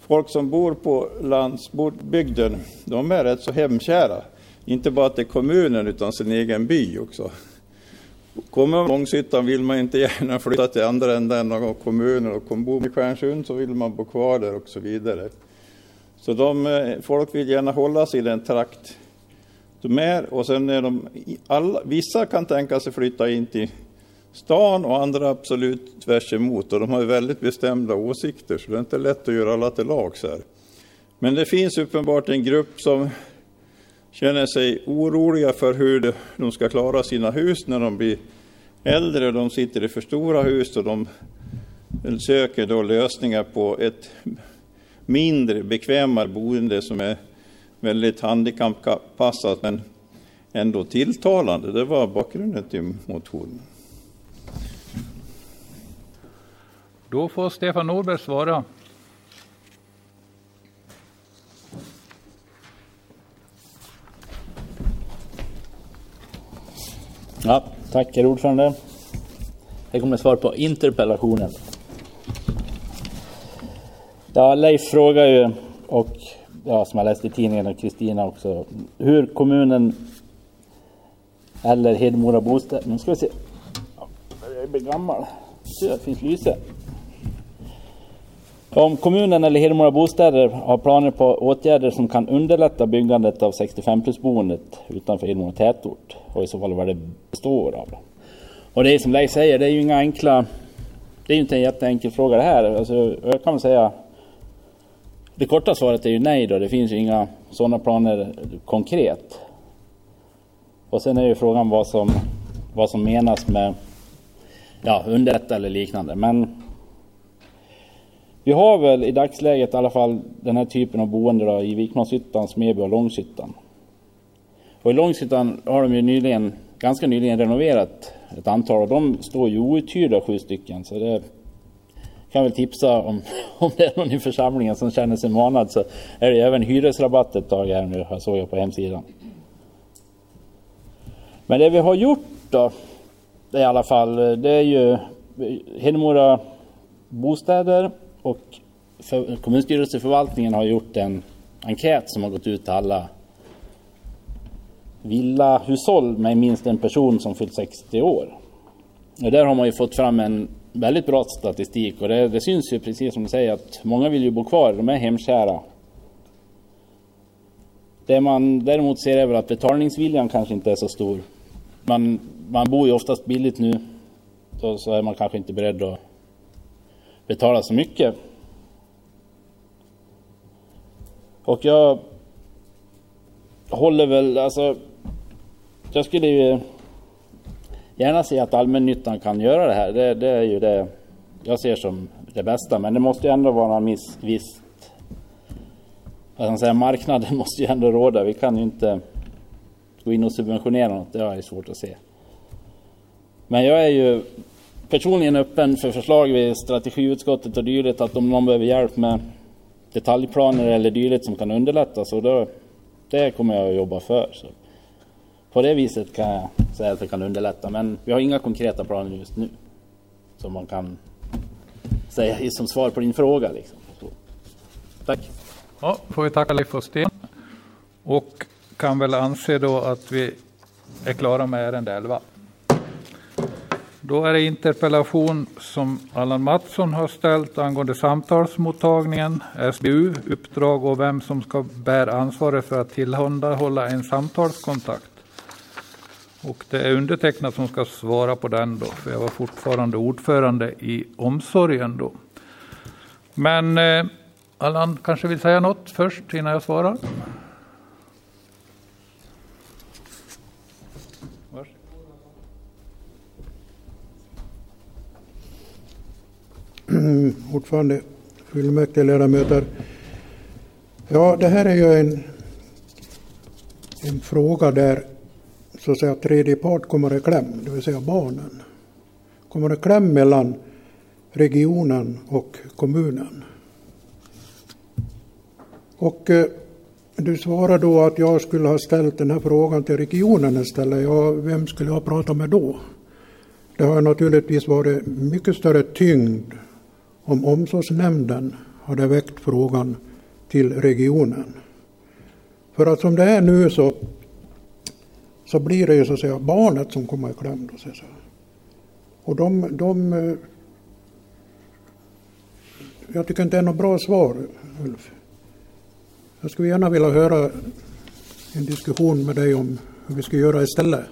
folk som bor på landsbygden, de är rätt så hemkära. Inte bara till kommunen utan sin egen by också. Kommer man Långshyttan vill man inte gärna flytta till andra änden av kommunen och kommer man i Stjärnsund så vill man bo kvar där och så vidare. Så de, eh, folk vill gärna hålla sig i den trakt de är och sen är de, alla, vissa kan tänka sig flytta in till stan och andra absolut tvärs emot och de har väldigt bestämda åsikter så det är inte lätt att göra alla till lags här. Men det finns uppenbart en grupp som känner sig oroliga för hur de ska klara sina hus när de blir äldre. De sitter i för stora hus och de söker då lösningar på ett mindre bekvämare boende som är väldigt handikappanpassat men ändå tilltalande. Det var bakgrunden till motionen. Då får Stefan Norberg svara. Ja, tack herr ordförande. Här kommer svar på interpellationen. Ja, Leif frågar ju, och ja, som jag läste i tidningen och Kristina också, hur kommunen eller Hedemora Bostäder, nu ska vi se, jag blir gammal, se det finns lyse. Om kommunen eller Hedemora Bostäder har planer på åtgärder som kan underlätta byggandet av 65 plus-boendet utanför Hedemora tätort och i så fall vad det består av. Och det är som Leif säger, det är ju inga enkla... Det är ju inte en jätteenkel fråga det här. Alltså, jag kan väl säga... Det korta svaret är ju nej då. Det finns ju inga sådana planer konkret. Och sen är ju frågan vad som, vad som menas med ja, underlätta eller liknande. Men vi har väl i dagsläget i alla fall den här typen av boende då, i Vikmanshyttan, Smeby och Långshyttan. Och i Långshyttan har de ju nyligen, ganska nyligen renoverat ett antal och de står ju outhyrda sju stycken. Så det kan väl tipsa om, om det är någon i församlingen som känner sig manad så är det även hyresrabatt ett tag här nu, jag såg jag på hemsidan. Men det vi har gjort då, det i alla fall, det är ju eh, Hedemora Bostäder och för, kommunstyrelseförvaltningen har gjort en enkät som har gått ut till alla villahushåll med minst en person som fyllt 60 år. Och där har man ju fått fram en väldigt bra statistik och det, det syns ju precis som du säger att många vill ju bo kvar, de är hemkära. Det man däremot ser är väl att betalningsviljan kanske inte är så stor. Man, man bor ju oftast billigt nu, så, så är man kanske inte beredd att betala så mycket. Och jag håller väl, alltså, jag skulle ju gärna se att allmännyttan kan göra det här. Det, det är ju det jag ser som det bästa. Men det måste ju ändå vara en viss, vad man säga, marknaden måste ju ändå råda. Vi kan ju inte gå in och subventionera något. Det har jag svårt att se. Men jag är ju personligen öppen för förslag vid strategiutskottet och dylikt att om någon behöver hjälp med detaljplaner eller dylikt som kan underlätta så då, det kommer jag att jobba för. Så på det viset kan jag säga att det kan underlätta men vi har inga konkreta planer just nu som man kan säga som svar på din fråga. Liksom. Så. Tack! Ja, får vi tacka Leif Sten och kan väl anse då att vi är klara med ärende 11. Då är det interpellation som Allan Mattsson har ställt angående samtalsmottagningen, SBU, uppdrag och vem som ska bära ansvaret för att tillhandahålla en samtalskontakt. Och det är undertecknat som ska svara på den då, för jag var fortfarande ordförande i omsorgen då. Men eh, Allan kanske vill säga något först innan jag svarar? Mm, ordförande, fullmäktigeledamöter. Ja, det här är ju en, en fråga där så att säga tredje part kommer i kläm, det vill säga barnen. Kommer i kläm mellan regionen och kommunen. Och eh, du svarar då att jag skulle ha ställt den här frågan till regionen istället. Ja, vem skulle jag prata med då? Det har naturligtvis varit mycket större tyngd om omsorgsnämnden hade väckt frågan till regionen. För att som det är nu så, så blir det ju så att säga barnet som kommer i kläm. Då, så att säga. Och de, de, jag tycker inte det är något bra svar, Ulf. Jag skulle gärna vilja höra en diskussion med dig om hur vi ska göra istället.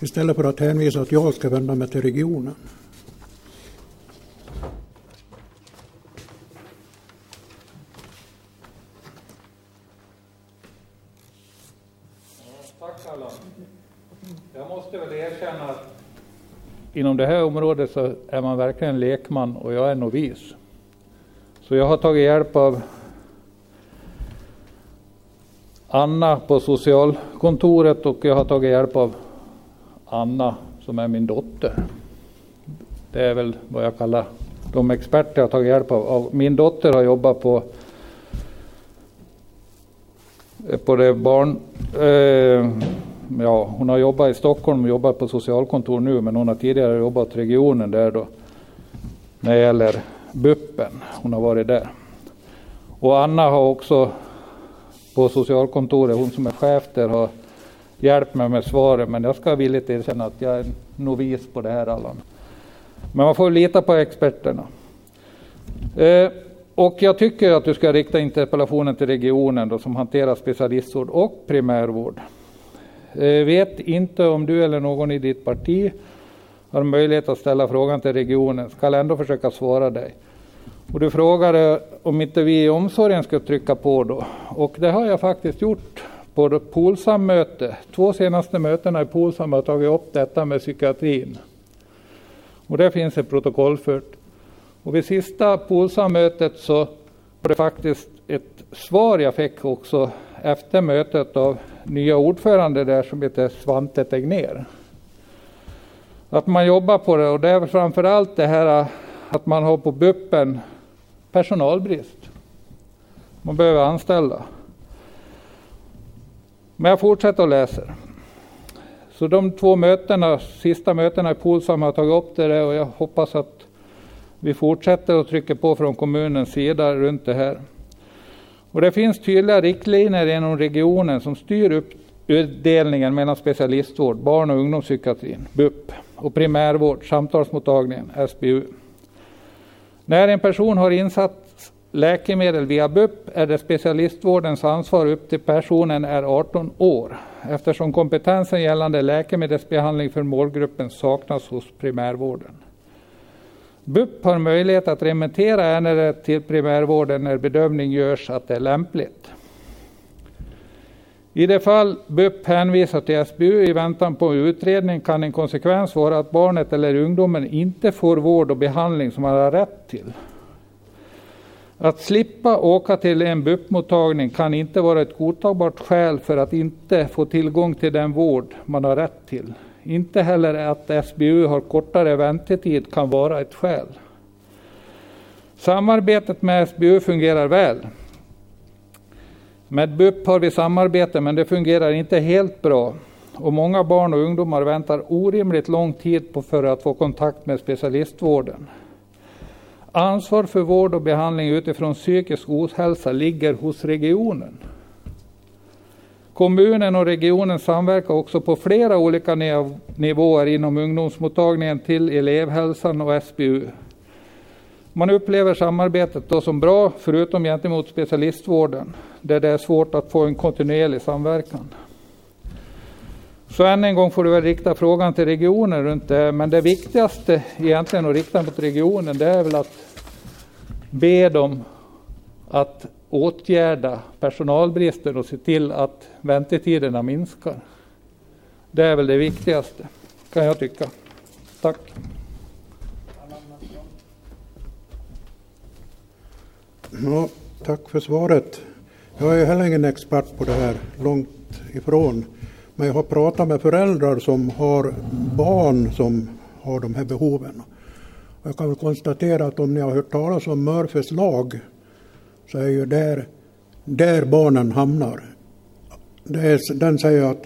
Istället för att hänvisa att jag ska vända mig till regionen. Jag måste väl erkänna att inom det här området så är man verkligen lekman och jag är novis. Så jag har tagit hjälp av Anna på socialkontoret och jag har tagit hjälp av Anna som är min dotter. Det är väl vad jag kallar de experter jag har tagit hjälp av. Min dotter har jobbat på eh, på det barn... Eh, ja, hon har jobbat i Stockholm och jobbat på socialkontor nu men hon har tidigare jobbat i regionen där då när det gäller BUPen. Hon har varit där. Och Anna har också på socialkontoret, hon som är chef där, har hjälpt mig med svaren. Men jag ska villigt erkänna att jag är novis på det här Allan. Men man får lita på experterna. Eh, och jag tycker att du ska rikta interpellationen till regionen då, som hanterar specialistvård och primärvård. Jag vet inte om du eller någon i ditt parti har möjlighet att ställa frågan till regionen, ska ändå försöka svara dig. Och du frågade om inte vi i omsorgen ska trycka på då. Och det har jag faktiskt gjort på Polsam-möte. Två senaste mötena i Polsam har tagit upp detta med psykiatrin. Och det finns ett protokollfört. Och vid sista Polsam-mötet så var det faktiskt ett svar jag fick också efter mötet av nya ordförande där som heter Svante Tegner. Att man jobbar på det och det är framförallt det här äh, att man har på buppen personalbrist. Man behöver anställa. Men jag fortsätter och läser. Så de två mötena, sista mötena i Polsam har tagit upp det och jag hoppas att vi fortsätter att trycka på från kommunens sida runt det här. Och det finns tydliga riktlinjer inom regionen som styr uppdelningen mellan specialistvård, barn och ungdomspsykiatrin, BUP, och primärvård, samtalsmottagningen, SBU. När en person har insatt läkemedel via BUP är det specialistvårdens ansvar upp till personen är 18 år eftersom kompetensen gällande läkemedelsbehandling för målgruppen saknas hos primärvården. BUP har möjlighet att remittera ärendet till primärvården när bedömning görs att det är lämpligt. I det fall BUP hänvisar till SBU i väntan på utredning kan en konsekvens vara att barnet eller ungdomen inte får vård och behandling som man har rätt till. Att slippa åka till en BUP-mottagning kan inte vara ett godtagbart skäl för att inte få tillgång till den vård man har rätt till. Inte heller att SBU har kortare väntetid kan vara ett skäl. Samarbetet med SBU fungerar väl. Med BUP har vi samarbete men det fungerar inte helt bra och många barn och ungdomar väntar orimligt lång tid på för att få kontakt med specialistvården. Ansvar för vård och behandling utifrån psykisk ohälsa ligger hos regionen. Kommunen och regionen samverkar också på flera olika nivåer inom ungdomsmottagningen till elevhälsan och SBU. Man upplever samarbetet då som bra, förutom gentemot specialistvården, där det är svårt att få en kontinuerlig samverkan. Så än en gång får du väl rikta frågan till regionen runt det, men det viktigaste egentligen att rikta mot regionen, det är väl att be dem att åtgärda personalbristen och se till att väntetiderna minskar. Det är väl det viktigaste, kan jag tycka. Tack. Ja, tack för svaret. Jag är heller ingen expert på det här, långt ifrån. Men jag har pratat med föräldrar som har barn som har de här behoven. Jag kan konstatera att om ni har hört talas om Murphys lag så är ju där, där barnen hamnar. Är, den säger att